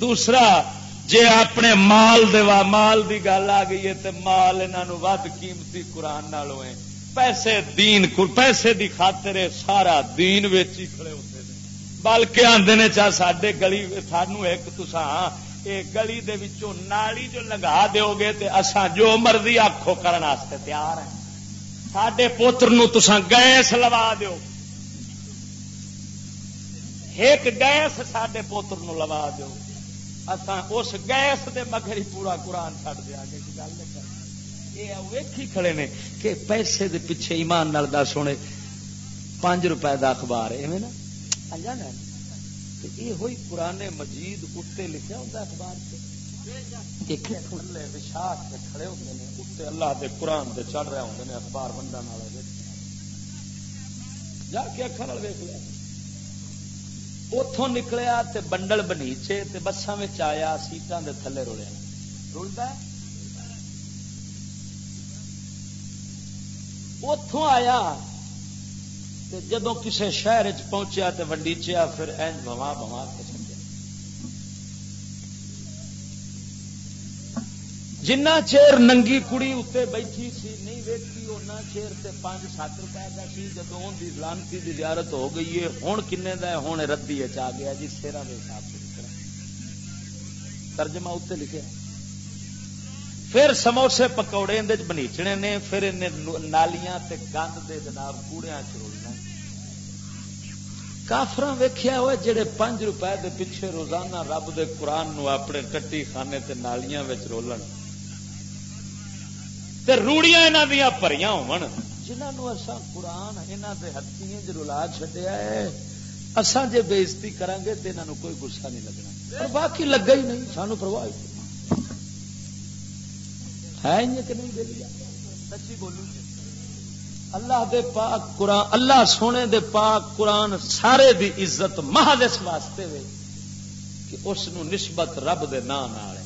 دوسرا، جے اپنے مال دوا مال دی گل آ گئی ہے تو مال انہوں ود قیمتی قرآن نالوں ہے۔ پیسے دین پیسے دی خاطر سارا دین ویچی کھڑے ہوتے ہیں۔ بلکہ آدھے نے چاہ سڈے گلی سانو ایک تسان یہ گلی دے وچوں نالی جو لگا دیو گے تے اساں جو مرضی آخو کرنے تیار ہیں۔ سڈے پوتر نو تسان گیس لوا دیو۔ ایک گیس سڈے پوتر نو لوا دیو۔ اساں اس گیس دے مگر ہی پورا قرآن چڑ دیا گے گل یہ ویکھی کھڑے نے کہ پیسے دے پیچھے ایمان نال دس ہونے، پانچ روپے دا اخبار، ایویں نا؟ یہ پرانے مجید اتنے لکھا ہوتا اخبار سے کھڑے ہوتے ہیں اتنے اللہ دے قرآن دے چڑھ رہے ہیں اخبار بندہ جا کے اکھان ویک لیا اتوں نکلیا تے بنڈل بنیچے تے بسان آیا سیٹان دے تھلے رولیا رولتا اتوں آیا جدو کسی شہر چ پہنچیا تو ونڈیچیا، پھر این بوا بوا کے چلے جنا چیر ننگی کڑی اتنے بیٹھی سی، نہیں ویکھی اُنہ چیر تے پانچ سات روپئے کا سی جدو دی لانتی دی زیارت ہو گئی ہے ہوں کن ہوں ردی آ گیا جی سیرا کے حساب سے ترجمہ اتنے لکھے پھر سموسے پکوڑے اندر بنیچنے نے، پھر نالیاں تے گند دے جناب کوڑیا چولنا کافر ویخیا ہوئے جڑے پانچ روپے دے پیچھے روزانہ رب دے قرآن نو اپنے کٹی خانے تے نالیاں وچ رولن۔ تے روڑیاں انہاں دیا پریاں ہون۔ جنہاں نو اساں قرآن انہاں دے ہتھیاں چ رلا چھڈیا ہے۔ اساں جے بےزتی کران گے تے انہاں نو کوئی غصہ نہیں لگنا۔ پر باقی لگا ہی نہیں، سانو پرواہ ہی ہے کہ نہیں دے سچی بولوں اللہ دے پاک قرآن اللہ سونے دے پاک قرآن سارے دی عزت محض اس واسطے وے کہ اس نو نسبت رب دے نام نال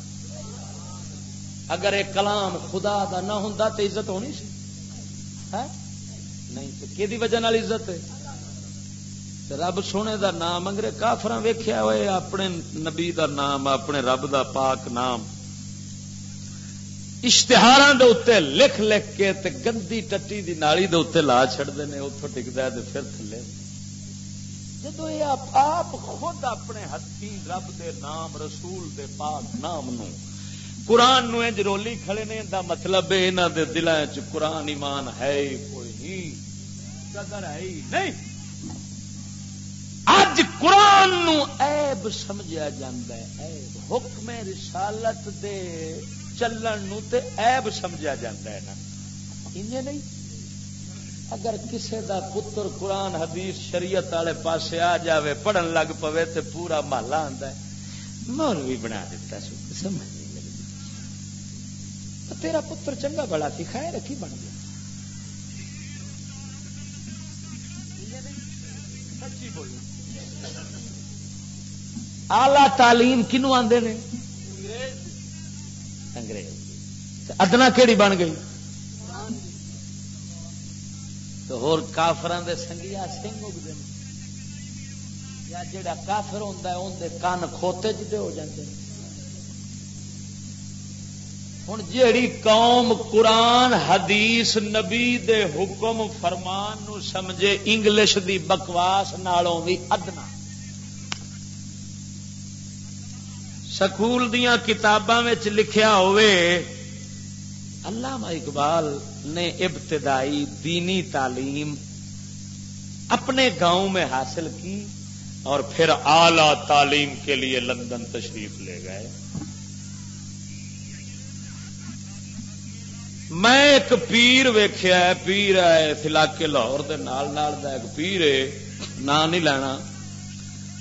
اگر ایک کلام خدا دا نہ ہوں تو عزت ہونی سی؟ نہیں تو کہ وجہ نال عزت ہے؟ رب سونے دا نام، انگرے کافر ویخیا ہوئے، اپنے نبی دا نام، اپنے رب دا پاک نام۔ اشتہار دے اتنے لکھ لکھ کے تے گندی ٹٹی دی نالی دے اتنے لا چڑتے ہیں اتوں ٹکتا ہے پھر تھلے۔ جدو یہ آپ خود اپنے ہاتھی رب دے نام، رسول دے پاک نام نو قرآن نو جرولی کھڑے نے دا مطلب ہے یہاں دے دلان چ قرآن ایمان ہے کوئی نہیں قدر ہے نہیں۔ اج قرآن نو عیب سمجھا جاندہ ہے، عیب، حکم رسالت دے چلن نو تے عیب سمجھا جاتا ہے نا انجے نہیں اگر کسے دا پتر قرآن حدیث شریعت والے پاسے آ جاوے پڑھن لگ پوے تے پورا محلہ آندا ہے مولوی بنا دیتا سو سمجھ نہیں لگی تیرا پتر چنگا بڑا تھی خیر رکھی بن گیا آلہ تعلیم کنو آندے نے انگریز ادنا کہڑی بن گئی؟ تو ہور کافران دے سنگیا سنگ اگتے ہیں یا جڑا کافر ہوتا ہے اندر کن کھوتے جدے ہو جاتے ہیں ہوں جیڑی قوم قرآن، حدیث، نبی دے حکم، فرمان نو سمجھے، انگلش دی بکواس نالوں بھی ادنا۔ سکول دیا کتاباں لکھیا ہوئے علامہ اقبال نے ابتدائی دینی تعلیم اپنے گاؤں میں حاصل کی اور پھر اعلی تعلیم کے لیے لندن تشریف لے گئے۔ میں ایک پیر ویخیا پیر ہے علاقے لاہور دے نال نال دا ایک پیر ہے نام نہیں لینا۔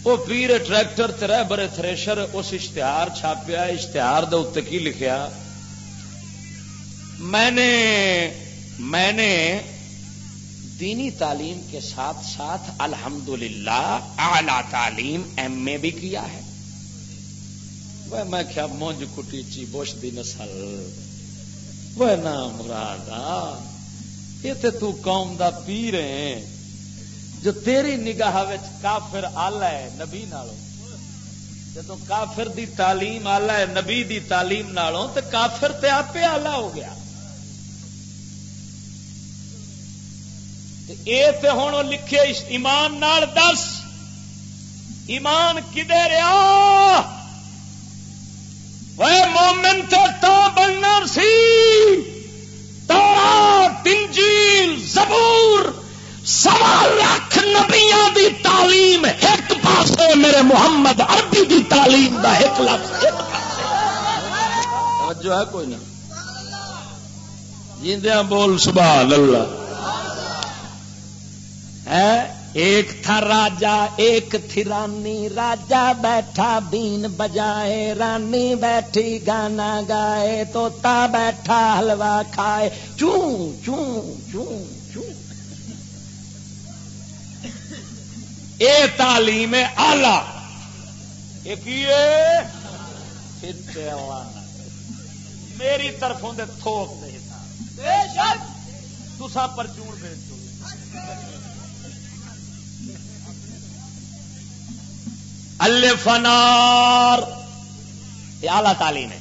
وہ پیر ٹریکٹر تر برے تھریشر، اس اشتہار چھاپیا، اشتہار دے اتنے کی لکھیا؟ میں نے میں نے دینی تعلیم کے ساتھ ساتھ الحمدللہ اعلی تعلیم ایم اے بھی کیا ہے۔ وہ میں کیا مونج کٹی چی بوش دی نسل؟ وہ نام رادا یہ تو قوم دا پیر ہے جو تیری نگاہ کافر آلہ ہے، نبی نالوں۔ جب کافر دی تعلیم آلہ ہے، نبی دی تعلیم نالوں تو کافر تے آپ آلہ ہو گیا۔ تے ہوں لکھے ایمان نال دس۔ ایمان کدے رہا وہ مومن تو تو بننا سی۔ تنجیل زبور۔ سوا لاکھ نبیا دی تعلیم ایک پاسے میرے محمد عربی دی تعلیم دا ایک لفظ جو ہے کوئی نہ۔ جیندیا بول سبحان اللہ۔ ایک تھا راجا ایک تھی رانی۔ راجا بیٹھا بین بجائے۔ رانی بیٹھی گانا گائے۔ توتا بیٹھا حلوا کھائے۔ چوں چوں چوں چوں۔ اے تعلیم آلہ میری طرفوں دے تھوک دے تسا پرچون بھیج الفنار یہ اعلی تعلیم ہے۔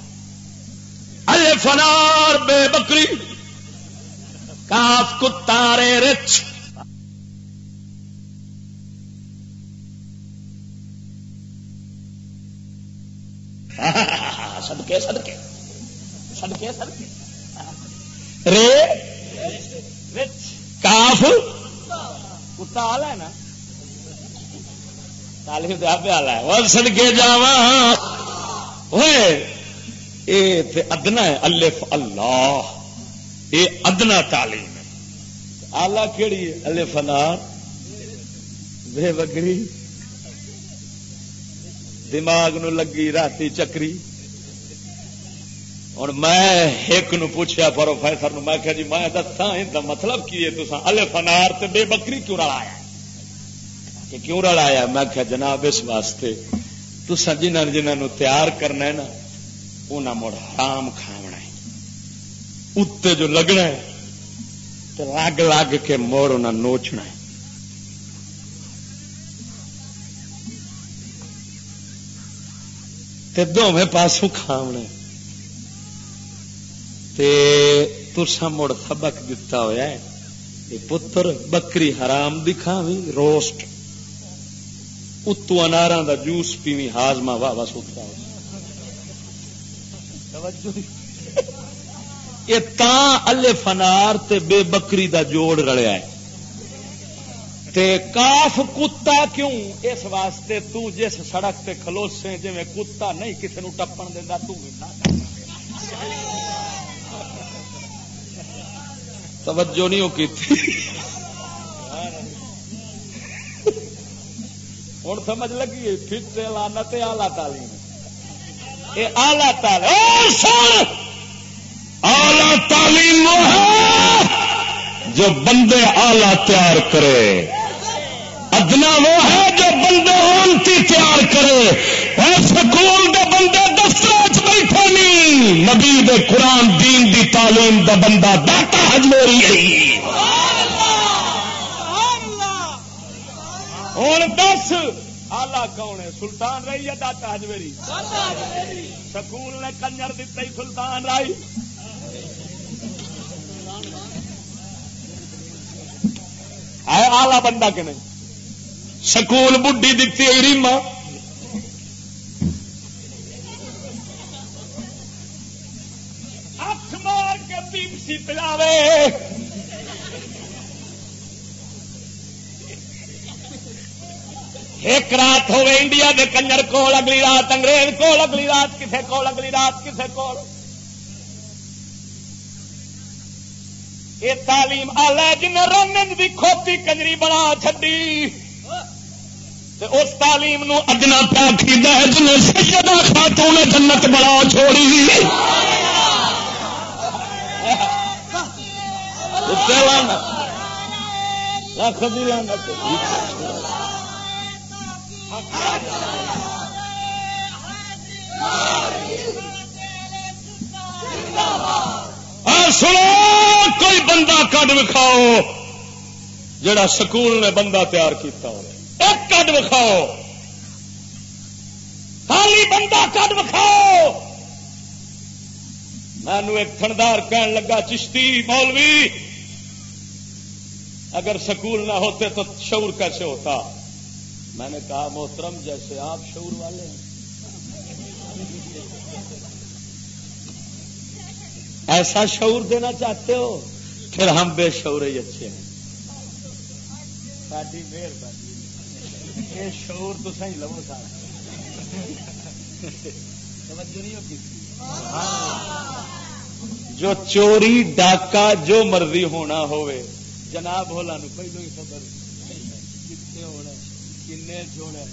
الفنار بے بکری۔ کاف کتارے رچ سدکے سدکے سدکے سدکے رے کاف کتا آلہ ہے نا تعلیم دیا پیالا ہے وہ سد کے جا ادنا ہے الف اللہ یہ ادنا تعلیم ہے آلہ کہڑی ہے الف انار بے بکری دماغ نو لگی راتی چکری ہوں میں ایک نو پوچھا پروفیسر میں کہ جی میں دسا مطلب کی ہے؟ تو الف انار تے بے بکری کیوں رلایا؟ کہ کیوں رلایا؟ میں کہ جناب، اس واسطے تو جنہوں جنہوں تیار کرنا ہے نا انہیں مڑ حرام کھاونا ہے۔ اتنے جو لگنا ہے تو لگ لگ کے موڑ انہیں نوچنا ہے۔ تے دونوں پاسوں کھاونا تے ترسا مڑ سبق دتا ہوا ہے پتر بکری حرام دکھاوی روسٹ، اتو انارا دا جوس پیوی ہاضما واہ واہ سوکھتا یہ تا الے فنار تے بے بکری دا جوڑ رلیا ہے۔ تے کاف کتا کیوں؟ اس واسطے تو جس سڑک تے کھلوسے جی کتا نہیں کسی نو ٹپن دینا، تو توجہ نہیں ہو کی ہوں سمجھ لگی فٹ لانا آلہ تعلیم۔ یہ آلہ تعلیم۔ آلہ تعلیم وہ ہے جو بندے آلہ تیار کرے۔ ادنا وہ ہے بندے اونتی تیار کرے۔ سکول دے بندے دفتر بیٹھے نہیں۔ نبی دے قرآن دین دی تعلیم دا بندہ داتا ہجموری ہے۔ ہوں دس۔ آلہ کون ہے؟ سلطان رہی ہے داتا ہجویری سکول نے کنجر دتا سلطان رائی۔ ہے آلہ بندہ کہ نہیں سکول بڈی دتی ریما۔ اکھ مار کے پیپسی پلاوے۔ ایک رات ہوئے انڈیا دے کنجر کول، اگلی رات انگریز کول، اگلی رات کسے کول، اگلی رات کسے کول۔ یہ تعلیم آلہ جن رنگ دی کھوتی کنجری بنا چڈی اس تعلیم نو اجنا پیا کھیدا ہے جن سیدہ خاتون جنت بنا چھوڑی لاکھ لانا سنو، کوئی بندہ کڈ وکھاؤ جڑا سکول نے بندہ تیار کیتا ہو ایک وکھاؤ۔ خالی بندہ کد بکھاؤ مینو ایک تھندار کہن لگا، چشتی مولوی، اگر سکول نہ ہوتے تو شعور کیسے ہوتا؟ میں نے کہا، محترم، جیسے آپ شعور والے ہیں۔ ایسا شعور دینا چاہتے ہو، پھر ہم بے شعور ہی اچھے ہیں۔ ساری مہربانی۔ یہ شعور تو صحیح لو سارا جو چوری ڈاکا جو مرضی ہونا ہوئے، جناب ہولا نو پہلو ہی خبر کتنے ہونا کن چھوڑا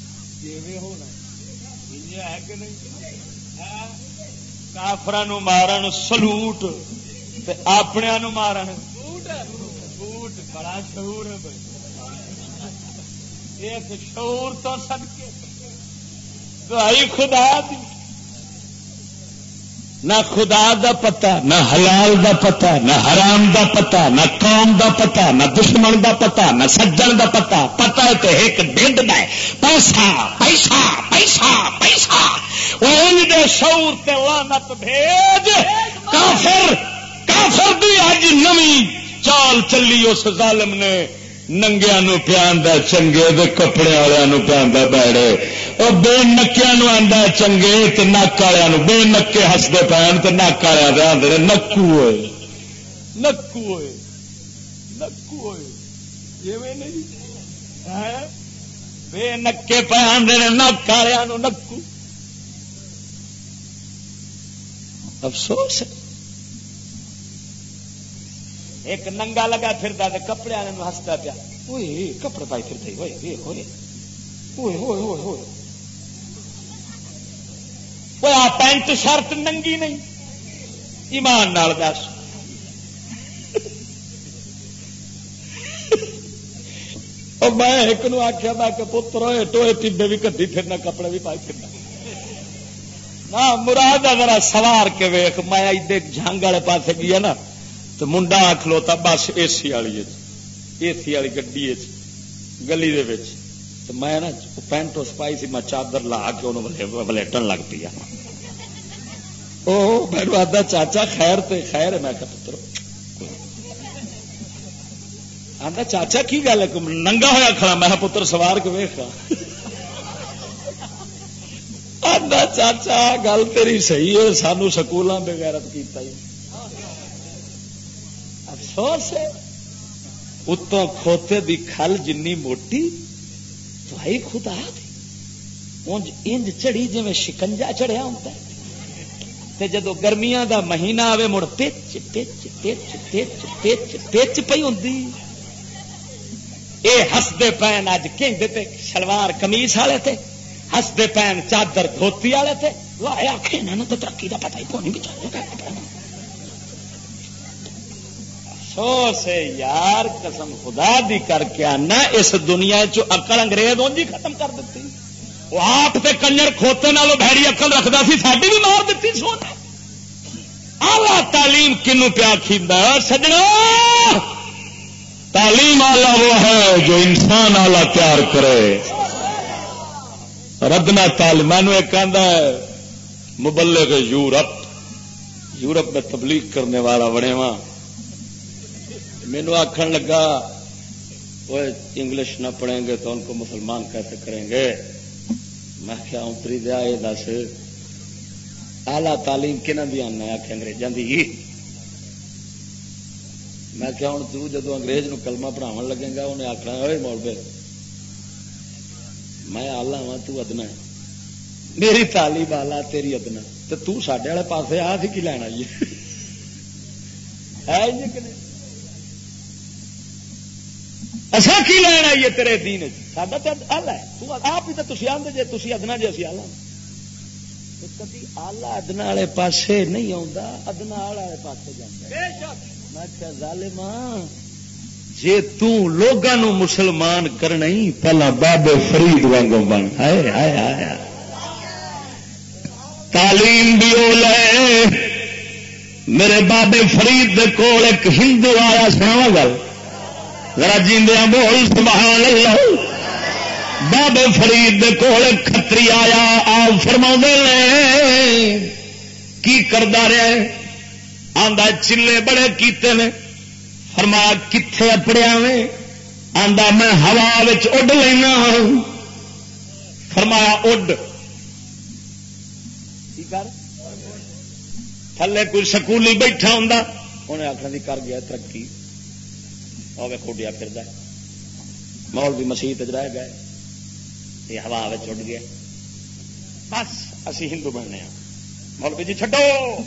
کیویں ہونا یہ ہے کہ نہیں؟ کافر مارن سلوٹ اپنے مارن۔ بوٹ بڑا شعور ہے بھائی۔ ایک شعور تو سد کے دعائی خدا دی۔ نہ خدا دا پتا نہ حلال دا پتا نہ حرام دا پتا نہ قوم دا پتا نہ دشمن دا پتا نہ سجن دا پتا پتا ہے تو ایک ڈنڈ میں پیسہ پیسہ پیسہ پیسہ۔ وہ شعور تے لانت بھیج۔ کافر کافر بھی اج نمی چال چلی اس ظالم نے۔ ننگیا پیا چنگے، دے کپڑے والوں پیا بیڑے۔ وہ بے نکیا آدھا چنگے تو نک والوں بے نکے ہستے پہن تو نک والے آدھے نکو ہوئے۔ نکو ہوئے۔ نکو ہوئے۔ نہیں۔ بے نکے پہ آدھے نک والوں نکو۔ افسوس ہے۔ ایک ننگا لگا پھرتا کپڑے والے ہستا پیا۔ کپڑے پائی پھرتے ہوئے ہوئے ہوئے ہوئے ہوئے پینٹ شرٹ ننگی نہیں۔ ایمان نال دس۔ میں ایک نو آخیا میں کہ پتر ہوئے ٹوئے ٹبے بھی کدی پھرنا، کپڑے بھی پائی پھرنا۔ نہ، مراد ذرا سوار کے ویخ میں ادے جنگ والے پاس گیا نا۔ تو منڈا کھلوتا بس اے سی والی اے سی جی۔ والی گڈی جی۔ گلی تو میں نا جی پینٹ اس پائی سی، میں چادر لا کے انہوں ولیٹن لگ پی میرے آدھا چاچا خیر تے خیر ہے۔ میں پتر آدھا چاچا کی گل ہے؟ ننگا ہوا کھڑا۔ میں پتر، سوار کے ویخا آدھا چاچا، گل تیری صحیح ہے، سانو سکولوں بغیرت کیتا ہی۔ افسوس ہے۔ اتوں کھوتے دی کھل جنی موٹی تو ہے خدا دی۔ انج انج چڑی جی میں شکنجا چڑھیا ہوتا ہے۔ تے جدو گرمیاں دا مہینہ آوے، مڑ پچ پچ پچ پچ پچ پچ پی ہوں اے ہستے پین اج کہ شلوار کمیس والے تھے ہستے پین چادر دھوتی والے تھے لایا آخر تو ترقی کا پتا ہی کون بھی چاہیے افسوس ہے، یار، قسم خدا دی کر کے آنا، اس دنیا چکل انگریز اونجی ختم کر دیتی۔ وہ آپ تے کنجر کھوتے نالوں بھڑی اکل رکھتا سی ساری بھی مار دیتی سوچ آلہ تعلیم کنو پیا کھیندا سجنا، تعلیم آلہ وہ ہے جو انسان آلہ تیار کرے۔ ردنا تعلیم میں ایک کہہ مبلغ یورپ۔ یورپ میں تبلیغ کرنے والا بنے وہاں مینو آخر لگا وہ انگلش نہ پڑھیں گے تو ان کو مسلمان کیسے کریں گے؟ میں کیا اتری دیا یہ دس۔ آلہ تعلیم کہنا بھی آنا آخ انگریزوں کی میں کیا ہوں تو جدو انگریز نو کلمہ پڑھاو لگے گا، انہیں آخنا ہوئے مول میں آلہ ہوا تو ادنا ہے۔ میری تعلیم آلہ تیری ادنا تو تو سڈے والے پاسے آ کی لینا یہ ہے؟ جی کہ نہیں؟ اصا کی لینا یہ تیرے دین ساڈا تو آلہ ہے۔ آپ ہی تو تھی آدھے جی تھی ادنا جی اسی آلہ کدی آلہ ادنا والے پاسے نہیں آتا ادنا والے پاسے جانا میں کیا ظالما جی تگوں مسلمان کرنا ہی پہلا بابے فرید وانگو بن۔ ہائے ہائے ہائے تعلیم بھی وہ لے۔ میرے بابے فرید کول ایک ہندو آیا سنا گل۔ ذرا جیندیا بول سبحان اللہ بابے فرید کول کتری آیا آ فرما کی کردا رہا آندا چلے بڑے کیتے نے۔ فرما کتنے اپڑیا میں آندا، میں ہوا اڈ لینا۔ فرمایا، اڈ۔ تھلے کوئی سکولی بیٹھا ہوں انہیں آخر جی، کر گیا ترقی۔ اور کھوڈیا پھر ماحول بھی مسیح رہ گئے۔ یہ ہوا اڑ گیا۔ بس اسی ہندو بننے ہاں۔ مولوی جی چھڈو۔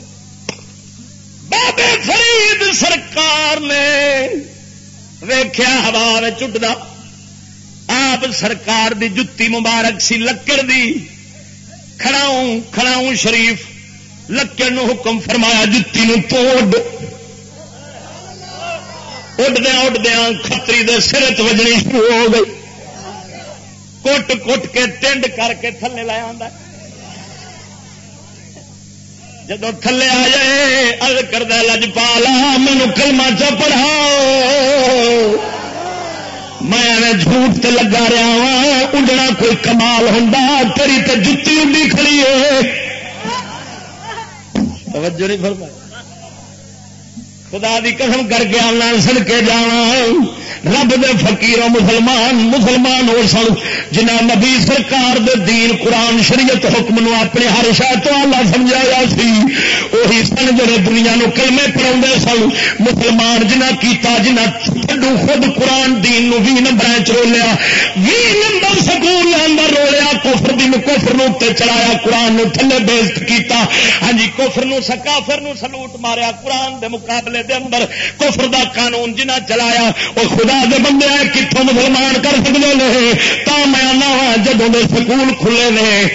بابے فرید سرکار نے ویخیا ہوا چڈا آپ سرکار دی جتی مبارک سی لکڑ دی۔ کھڑاؤں کھڑاؤں شریف۔ لکڑ نو حکم فرمایا، جتی نو توڑ۔ اڈدیا اڈدیا کتری دے سرت وجنی شروع ہو گئی۔ کٹ کٹ کے ٹنڈ کر کے تھلے لایا جب تھلے آ جائے ال کردہ لجپالا مینو کلما چ پڑھاؤ۔ میں جھوٹ تے لگا رہا ہاں، وا اڈنا کوئی کمال ہوں تیری تے جتی اڈی کھڑی ہے۔ توجہ نہیں فرمائی۔ خدا دی قسم کر کے آنا سڑ کے جانا رب دے فقیر مسلمان مسلمان ہو سن۔ جنہ نبی سرکار دے دین قرآن شریعت حکم نو اپنے ہر شہر تو اللہ سمجھایا سی وہی سن جڑے دنیا نو کلمے پڑھا سن۔ مسلمان جنہ کیتا جنہ تھڈو خود قرآن دین نو بھی نمبر چولیا بھی نمبر سکول اندر رولیا، کفر دن کفر نو تے چڑھایا، قرآن نو تھلے بیزت کیتا۔ ہاں جی کفر نو سکافر نو سلوٹ ماریا، قرآن دے مقابلے دے اندر کفر دا قانون جنہ چلایا وہ خدا دے بندے کتوں مسلمان کر سکتے ہیں تا میں آنا ہاں جب سکول کھلے نے۔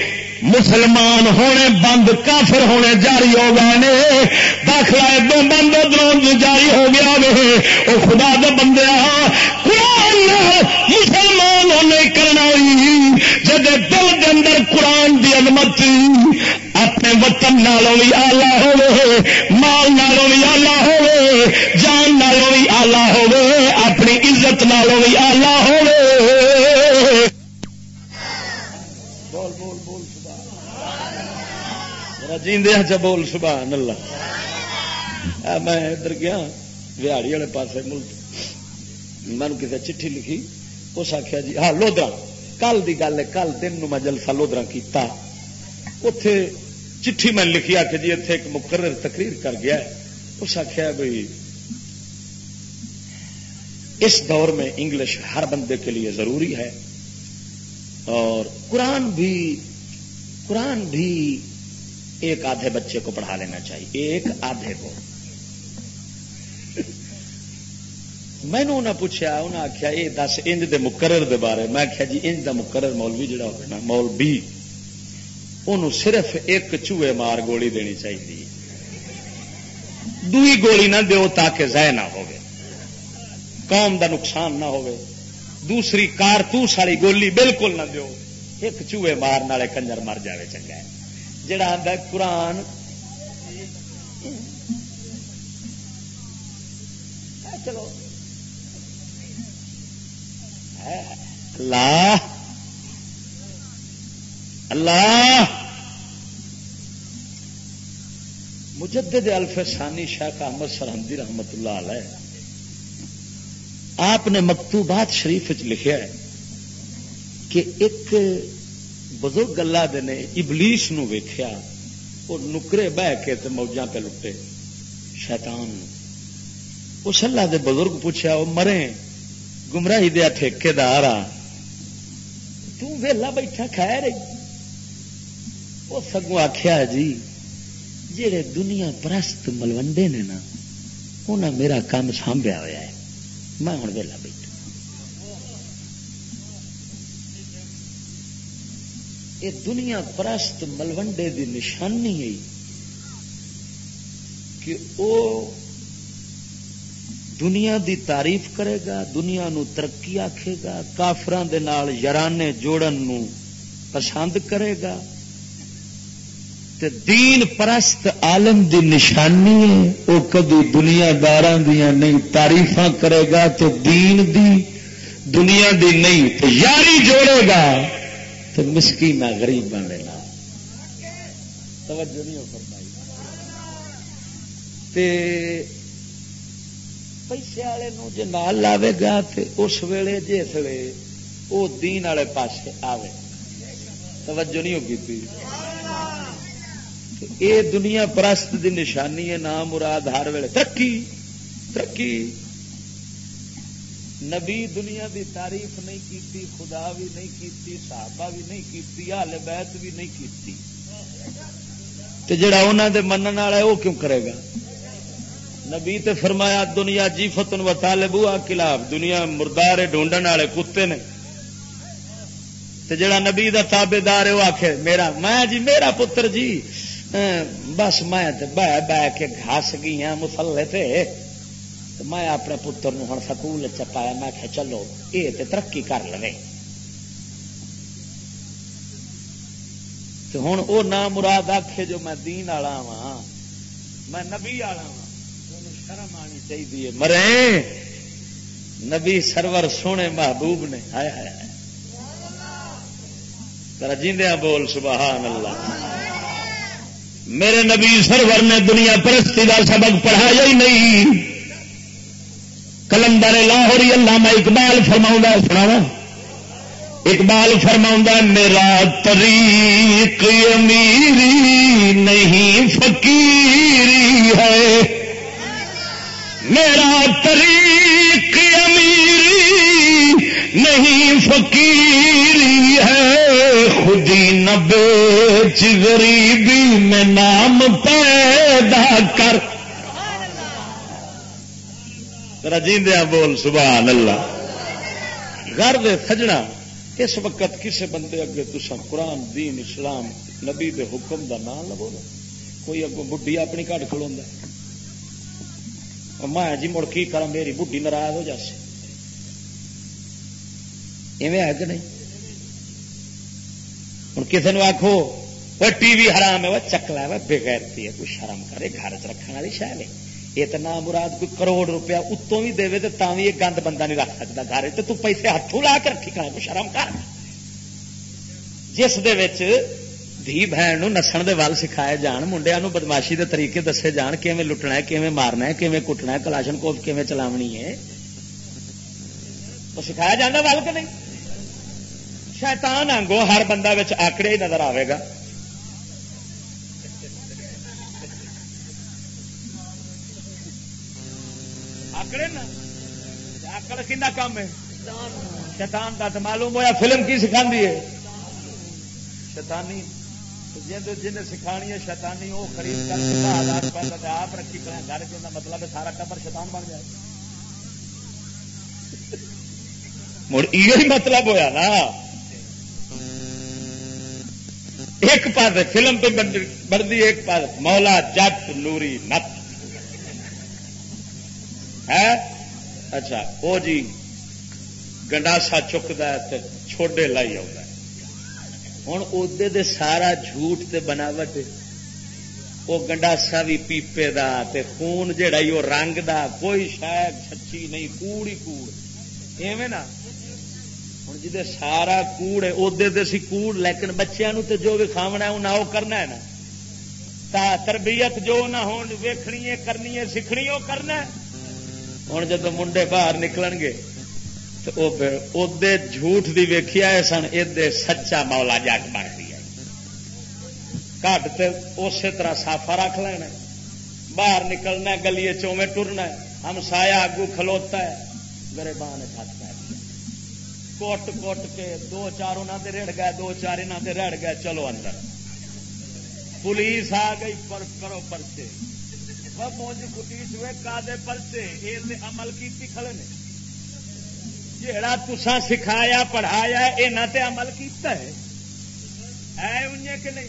مسلمان ہونے بند، کافر ہونے جاری ہو گئے نے۔ داخلہ دو بند ادھر جاری ہو گیا وے۔ وہ خدا دے بندے قرآن مسلمان ہونے کرنا جب دل کے اندر قرآن دی عظمت اپنے وطن نالوں بھی آلہ ہوے مال نالوں بھی آلہ ہوے جان نالوں بھی آلہ ہوے اپنی عزت نالوں بھی آلہ ہوے جیندے چ بول، سبحان اللہ۔ ہاں میں ادھر گیا بہاڑی والے پاس ملک۔ میں کسی چٹھی لکھی، اس آخیا جی ہاں لودرا کل کی گل ہے، کل دن میں جلسہ لودرا کیتا۔ اتے چٹھی میں لکھی آ کہ جی اتنے ایک مقرر تقریر کر گیا اس آخیا بھائی اس دور میں انگلش ہر بندے کے لیے ضروری ہے۔ اور قرآن بھی قرآن بھی ایک آدھے بچے کو پڑھا لینا چاہیے، ایک آدھے کو۔ میں نے انہیں پوچھا انہیں آخیا یہ دس انج دے مقرر دے بارے، میں آخیا جی انج دا مقرر مولوی جڑا ہوگا نا، مول بی ان صرف ایک چوہے مار گولی دینی چاہیے دوئی گولی نہ دیو تاکہ ضائع نہ ہو قوم دا نقصان نہ ہو دوسری کارتوس والی گولی بالکل نہ دیو ایک چوہے مار نالے کنجر مر جائے چنگا ہے جڑا آتا قرآن چلو اللہ اللہ مجدد الف ثانی شاہ احمد سرحمدی رحمت اللہ علیہ، آپ نے مکتوبات شریف لکھا ہے کہ ایک بزرگ اللہ نے ابلیس نو ویخیا وہ نکرے بہ کے موجاں پہ لٹے۔ شیطان، اس اللہ دے بزرگ پوچھا وہ مرے گمراہی دیا ٹھیکے دار آ۔ تیلا بیٹھا کھا رہی۔ وہ سگوں آخیا جی جہے دنیا پرست ملوڈے نے نا انہیں میرا کام سانبیا ہوا ہے۔ میں ہوں ویلا بیٹھا۔ یہ دنیا پرست ملوڈے دی نشانی ہے کہ وہ دنیا دی تعریف کرے گا، دنیا نو ترقی آکھے گا کافران دے نال یارانے جوڑن نو پسند کرے گا۔ تے دین پرست عالم دی نشانی ہے وہ کدی دنیا دار نہیں تعریف کرے گا تو دین دی دنیا دی نہیں تو یاری جوڑے گا تو مسکین غریب بنے گا توجہ نہیں ہو پیسے والے جی نال لاوے گا تو اس ویلے جسے وہ دین والے پاس آئے توجہ نہیں ہوگی یہ دنیا پرست دی نشانی ہے، نام مراد ہر ویلے۔ ترقی ترقی۔ نبی دنیا دی تعریف نہیں کیتی، خدا بھی نہیں کیتی، صحابہ بھی نہیں کیتی آل بیت بھی نہیں کیتی۔ تے جڑا انہوں دے منن والا ہے وہ کیوں کرے گا؟ نبی تے فرمایا، دنیا جی فتن و طالبو آ دنیا مردار ڈھونڈن والے کتے نے۔ تے جڑا نبی دا تابے دار ہے وہ آخے میرا، میں جی میرا پتر جی بس میں بہ بہ کے گھس گئی ہوں مسلے تے میں اپنے پتر ہوں سکول چپایا، میں کہ چلو یہ تے ترقی کر لے ہوں وہ نام مراد آخے جو میں دین والا وا میں نبی والا ہاں، وا شرم آنی چاہیے مرے، نبی سرور سونے محبوب نے، ہائے ہائے جیندیا بول، سبحان اللہ۔ میرے نبی سرور نے دنیا پرستی کا سبق پڑھایا ہی نہیں۔ کلندر لاہوری اللہ میں اقبال فرما سنا اقبال فرما میرا طریق امیری نہیں، فقیری ہے۔ میرا طریق امیری نہیں فقیری ہے، خودی نہ بیچ غریبی میں نام پیدا کر۔ رجیندیا بول، سبحان اللہ۔ گھر سجنا، اس وقت کسے بندے اگے تسا قرآن، دین، اسلام، نبی دے حکم دا نام لو کوئی اگوں بڈی اپنی کٹ کھلوا میں جی مڑ کی کرا میری بڈی ناراض ہو جاسی ایویں ہے کہ نہیں؟ ہوں کسی نے آخو وہ ٹی وی حرام ہے وہ چکلا ہے بغیرتی ہے کوئی شرم کرے، گھر چ رکھنے والی شاید یہ تو نام مراد کوئی کروڑ روپیہ اتوں بھی دے تو بھی یہ گند بندہ نہیں رکھ سکتا گھر تو پیسے ہاتھوں لا کے رکھی کرنا کوئی شرم کر۔ جس دھی بہن نسن دے وال سکھائے جان منڈیا بدماشی دے طریقے دسے جان، کیویں لٹنا ہے، کیویں مارنا ہے، کیویں کٹنا ہے، کلاشن کوف کیویں چلاونی ہے۔ تو سکھایا جانا ول کہ نہیں؟ شیطان آنگو ہر بندہ آکڑے ہی نظر آئے گا۔ آکڑے نا؟ آکڑ کام ہے؟ شیطان کا تو معلوم ہوا فلم کی سکھا ہے۔ شیطانی جن سکھانی ہے، شیطانی وہ خرید کر ہزار روپئے آپ رکھی کریں گھر کے مطلب ہے سارا ٹبر شیطان بن جائے مڑ یہ مطلب ہوا نا۔ ایک پاس فلم پہ بڑھتی ایک پاس مولا جٹ نوری نت۔ ہے؟ اچھا وہ جی گنڈاسا چکتا ہے چھوڈے لائی آؤں ہوں ادے دے سارا جھوٹ تے بناوٹ وہ گنڈاسا بھی پیپے دا تے خون جہا وہ رنگ دا، کوئی شاید سچی نہیں، کوڑ ہی کوڑ۔ ایویں نا ہوں جی سارا کوڑ ہے ادے دے سی کوڑ لیکن بچیاں تے جو بھی کھاونا انہیں وہ کرنا ہے نا تا تربیت جو نہ ہو ویخنی ہے کرنی ہے سیکھنی وہ کرنا ہوں جب منڈے باہر نکلن گے تو ادے جھوٹ بھی ویکھی آئے سن ادے سچا مولا جگ بن گیا گھٹ اسی طرح سافا رکھ لینا باہر نکلنا گلیے چویں ٹرنا ہم سایا اگو کھلوتا ہے میرے بان ہاتھ پہ کوٹ کوٹ کے دو چار انہوں نے رڑ گئے، دو چار انہوں نے رڑ گئے، چلو اندر۔ پولیس آ گئی پر کرو پرچے۔ مونج کٹی چوے کا پرچے یہ عمل کی کھڑے نے۔ جڑا تسا سکھایا، پڑھایا یہاں تے عمل کیتا ہے۔ کہ نہیں؟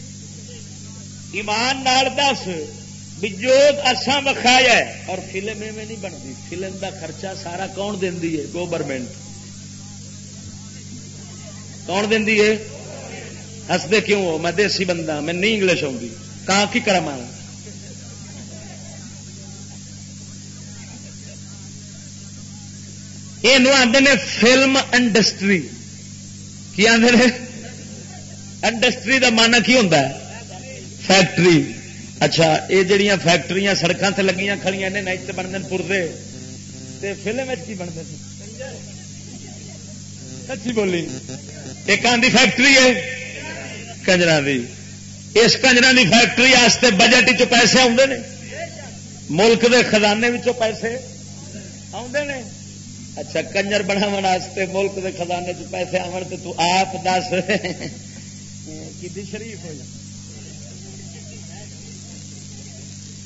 ایمان نال دس جو اسان بخایا اور فلم میں نہیں بنتی، فلم دا خرچہ سارا کون دینی ہے؟ گورنمنٹ کون دینی ہے؟ ہستے کیوں ہو؟ میں دیسی بندہ ہاں، میں نہیں انگلش آؤں گی۔ کہاں کی کرم آنا یہ آدھے فلم انڈسٹری۔ کی آدھے انڈسٹری کا مانا کی ہوتا ہے؟ فیکٹری۔ اچھا یہ جڑیاں فیکٹری سڑکوں سے لگیاں کھڑیاں نے نائٹ بنتے پورے۔ فلم کی بنتے سچی بولی۔ ایک آدھی فیکٹری ہے کنجر کی اس کنجر کی فیکٹری واسطے بجٹ چ پیسے آتے ہیں ملک کے خزانے پیسے آتے ہیں اچھا کنجر بناو ملک کے خزانے چ پیسے آن تو آپ دس۔ کی شریف ہو جائے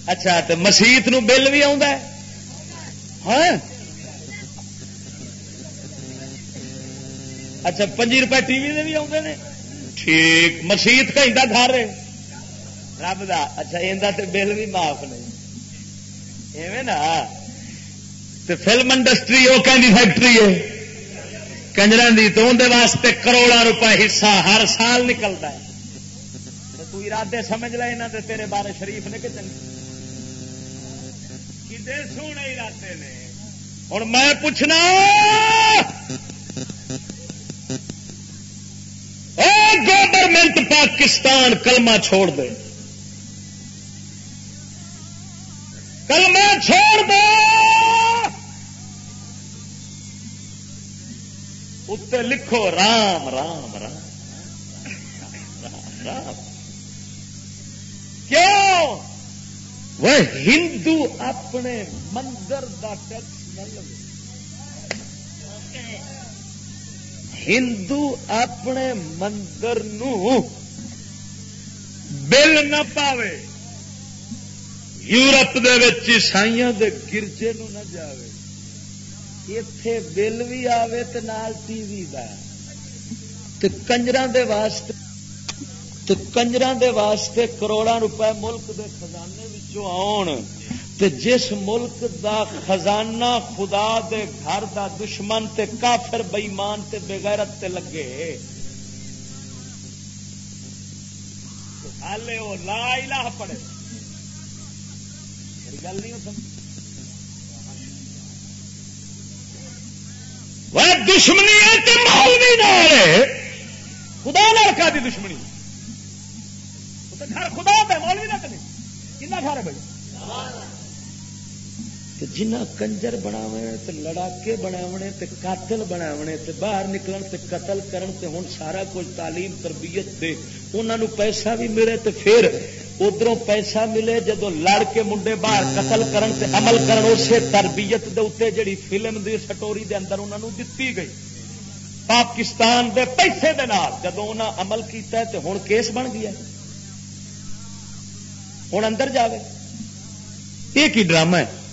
اچھا تو مسیت نو بل بھی ہاں؟ اچھا پنجی روپئے ٹی وی بھی آتے ہیں ٹھیک۔ مسیت کہیں گھر رب دا اچھا یہ بل بھی معاف نہیں۔ ایویں نا؟ فلم انڈسٹری وہ کہ فیکٹری ہے۔ کنجر کی تو اندر واسطے کروڑا روپئے حصہ ہر سال نکلتا ہے۔ تو ارادے سمجھ لے یہاں تیرے بارے شریف نے کتنے سونے ارادے نے؟ ہوں میں پوچھنا گورنمنٹ پاکستان کلمہ چھوڑ دے۔ کلمہ چھوڑ دے۔ اتنے لکھو، رام رام رام رام رام کیوں؟ وہ ہندو اپنے مندر کا ٹیکس نہ لگے ہندو اپنے مندر نو بل نہ پاوے، یورپ عیسائی دے گرجے نو نہ جاوے۔ اتے بل بھی آوے تے نال ٹی وی دا۔ تے کنجراں دے واسطے تے کنجراں دے واسطے کروڑا روپے ملک دے خزانے وچوں آن تے جس ملک دا خزانہ خدا دے گھر دا دشمن تے کافر بئیمان تے بغیرت تے لگے ہالے وہ لا الہ پڑے۔ میری گل نہیں ہوتا دشمنی ہے تے مولوی نال خدا نال کا دی دشمنی؟ گھر خدا پہ مولوی نہ کرے کنا گھر ہے بھائی؟ جنہ کنجر بناونے تے لڑاکے بناونے تے قاتل بناونے تے باہر نکلن تے قتل کرن تے ہن سارا کچھ تعلیم، تربیت دے۔ انہاں نو پیسہ بھی ملے تے پھر ادھروں پیسہ ملے جدو لڑ کے منڈے باہر قتل کرن تے عمل کرن اسے تربیت دے اتنے جڑی فلم دی سٹوری دے اندر انہاں نو دتی گئی۔ پاکستان دے پیسے دے نال جدو انہاں عمل کیتا ہے تے ہن کیس بن گیا ہن اندر جاوے۔ یہ کی ڈرامہ ہے؟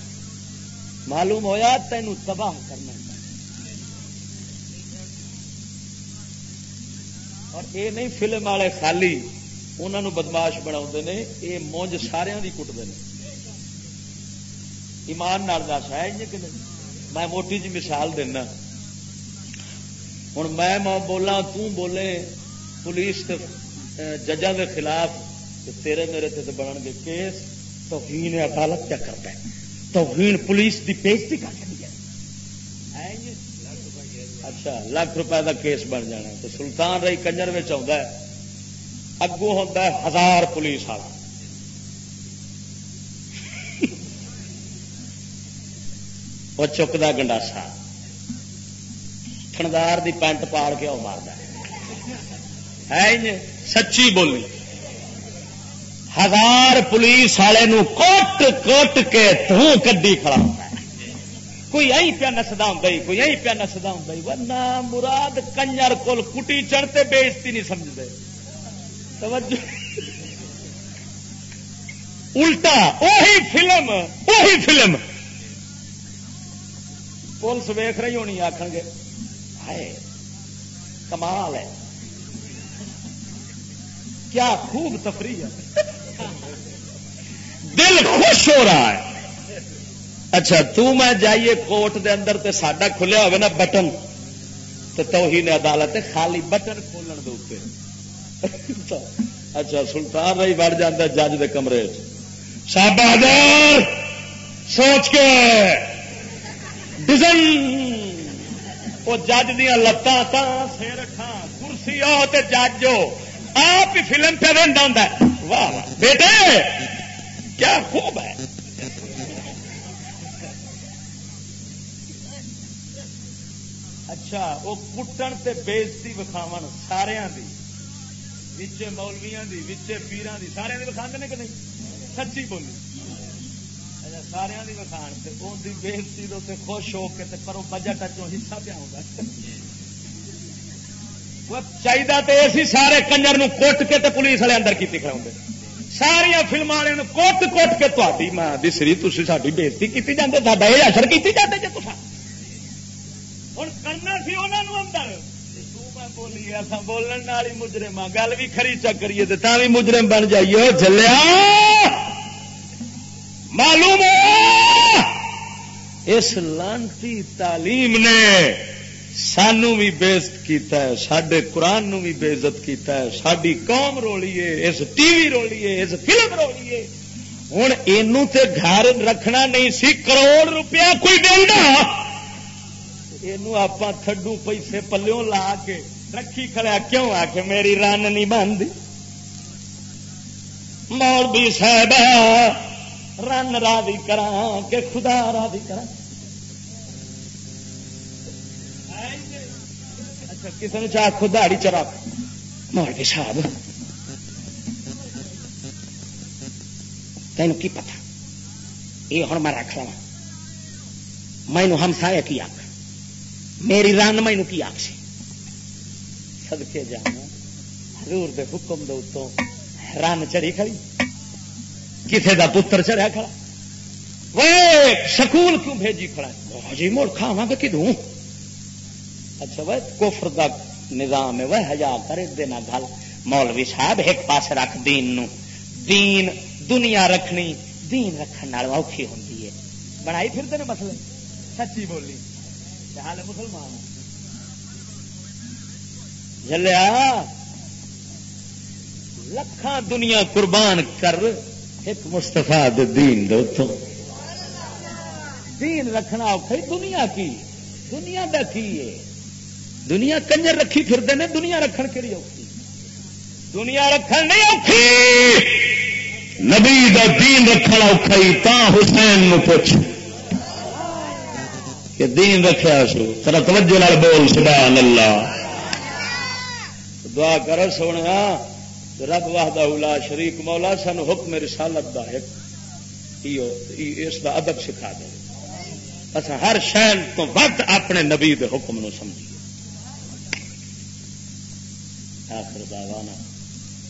معلوم ہویا تینوں تباہ کرنا اور اے نہیں فلم والے خالی انہوں بدماش بنا یہ مونج سارا کی کٹتے ہیں ایمان نال دس، ہے کہ نہیں؟ میں موٹی جی مثال دینا۔ ہوں میں بولا بولے، پولیس ججا کے خلاف تیرے میرے تے بنن گے کیس تو عدالت کیا کرتا ہے؟ توہین پولیس کی بےزتی کر ہے۔ جی؟ اچھا لاکھ روپے کا کیس بن جانا تو سلطان رہی کنجر میں آتا ہے۔ اگو ہوتا ہے ہزار پولیس والا۔ وہ چکتا گنڈاسا۔ تھندار دی پینٹ پاڑ کے وہ مارتا ہے۔ جی؟ سچی بولی۔ ہزار پولیس والے کوٹ کوٹ کے توں کدی کھڑا ہوتا ہے کوئی ائی پیا نسدا ہوں کوئی پیا نسدا ہوں ورنہ مراد کنجر کول کٹی چڑھتے بےزتی نہیں سمجھتے۔ توجہ۔ الٹا، وہی فلم وہی فلم۔ پولیس ویخ رہی ہونی آخر گے کمال ہے۔ کیا خوب تفریح ہے۔ دل خوش ہو رہا ہے۔ اچھا تو میں جائیے کوٹ دے اندر تے ساڈا کھلیا ہوگا نا بٹن۔ تو توہین عدالت خالی بٹن کھولن دے اچھا سلطان رہی بڑھ جاتا جج دے کمرے صاحب سوچ کے۔ ڈیزائن وہ جج دیا لتان سر کھان کرسی آؤ جج ہو آپ ہی فلم پہ رہتا ہوں واہ واہ، بیٹے! کیا خوب ہے! اچھا وہ کٹن سے بےزتی وکھاو سارا وچے مولویا دی، وچے پیران دی سارے وکھا کہ نہیں؟ سچی بولی۔ اچھا سارا وکھان سے ان کی بےزتی دے خوش ہو کے کرو بجٹ حصہ پیا ہوگا چاہیے تو اسی سارے کنجر کوٹ کے تے پولیس والے اندر کی کھڑے ساریا فلم والے کوٹ کوٹ کے تاری ماں دسری تھی ساری بےزتی کی جاتے سا یہ اثر کی جاتے جی تصا ہوں کرنا سی انہوں اندر۔ بولی اصا بولن والی مجرم گل بھی خری چکریے تو بھی مجرم بن جائیے۔ چلیا معلوم اس لانتی تعلیم نے سانو بھی بےزت کیتا ہے سڈے قرآن نو بھی بےزت کیتا ہے۔ ساری قوم رولیے اس ٹی وی رولیے اس فلم رولیے ہوں یہ گھر رکھنا نہیں سی، کروڑ روپیہ کوئی دینا یہ آپ تھڈو پیسے پلوں لا کے رکھی کھڑا کیوں آ کے میری رن نہیں بنتی مول بھی صاحب رن راضی کرا کہ خدا راضی کرا اچھا کسی نے چاہ خود دہڑی چرا مول صاحب تین کی پتا یہ ہوں میں رکھ لوا مینو ہمسایا کی آخ میری رن مینو کی آخ سی۔ سدکے جانا۔ حضور دے حکم دے اتوں رن چڑی کھڑی۔ کسے دا پتر چڑھیا کھڑا۔ وہ سکول کیوں بھیجی کھڑا ہاں جی مڑ کھاوا ہاں، گا کدوں اچھا وہ کفر دا نظام ہے وہ ہزار کرے دینا گل مولوی صاحب ایک پاس رکھ دین نو۔ دین، دنیا رکھنی، دین رکھنے اوکھی ہوں بنائی پھرتے ہیں مسئلے۔ سچی بولی۔ حال مسلمان۔ جلیا لکھان دنیا قربان کر ایک مستفا دین دو دین رکھنا اوکھا دنیا کی۔ دنیا کا کی ہے؟ دنیا کنجر رکھی پھرتے ہیں، دنیا رکھن کے لیے اوکھی؟ دنیا رکھن نہیں اوکھی۔ نبی دا دین رکھنا اوکھا تا حسین نو پوچھ۔ کہ دین رکھا سو، ترا توجہ لال بول سبحان اللہ دعا کر سونا رب واہدہ اولا شریک مولا سن حکم رسالت دا ایک اس دا ادب سکھا دے۔ اچھا ہر شہر تو ود اپنے نبی دے حکم نو سمجھی آخر دعوانا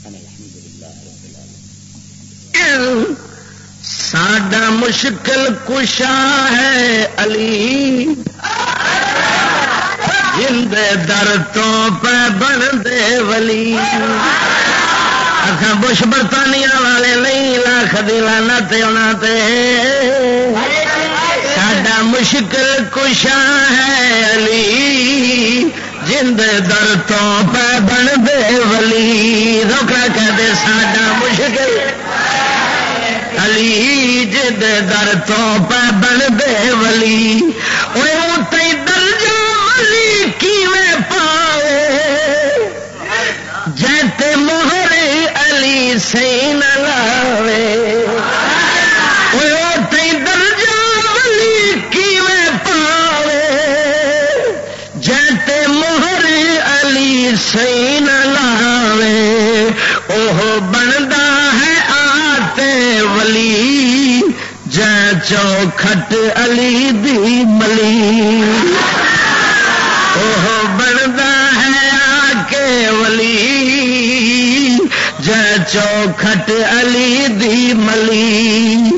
ان الحمد للہ رب العالمين ساڈا مشکل کشا ہے علی۔ جند در تو پہ بن دے ولی۔ اصا بش برطانیہ والے نہیں لاکھ دلانا تے۔ ساڈا مشکل کشا ہے علی۔ جند در تو پہ بن دے ولی روکا کہ ساڈا مشکل۔ علی جد در تو پہ بن دے ولی۔ تی درجہ ولی کی میں جیتے موہر علی سی نہ لاوے۔ چوکھٹ علی دی ملی۔ وہ بنتا ہے آ کے ولی چوکھٹ علی دی ملی۔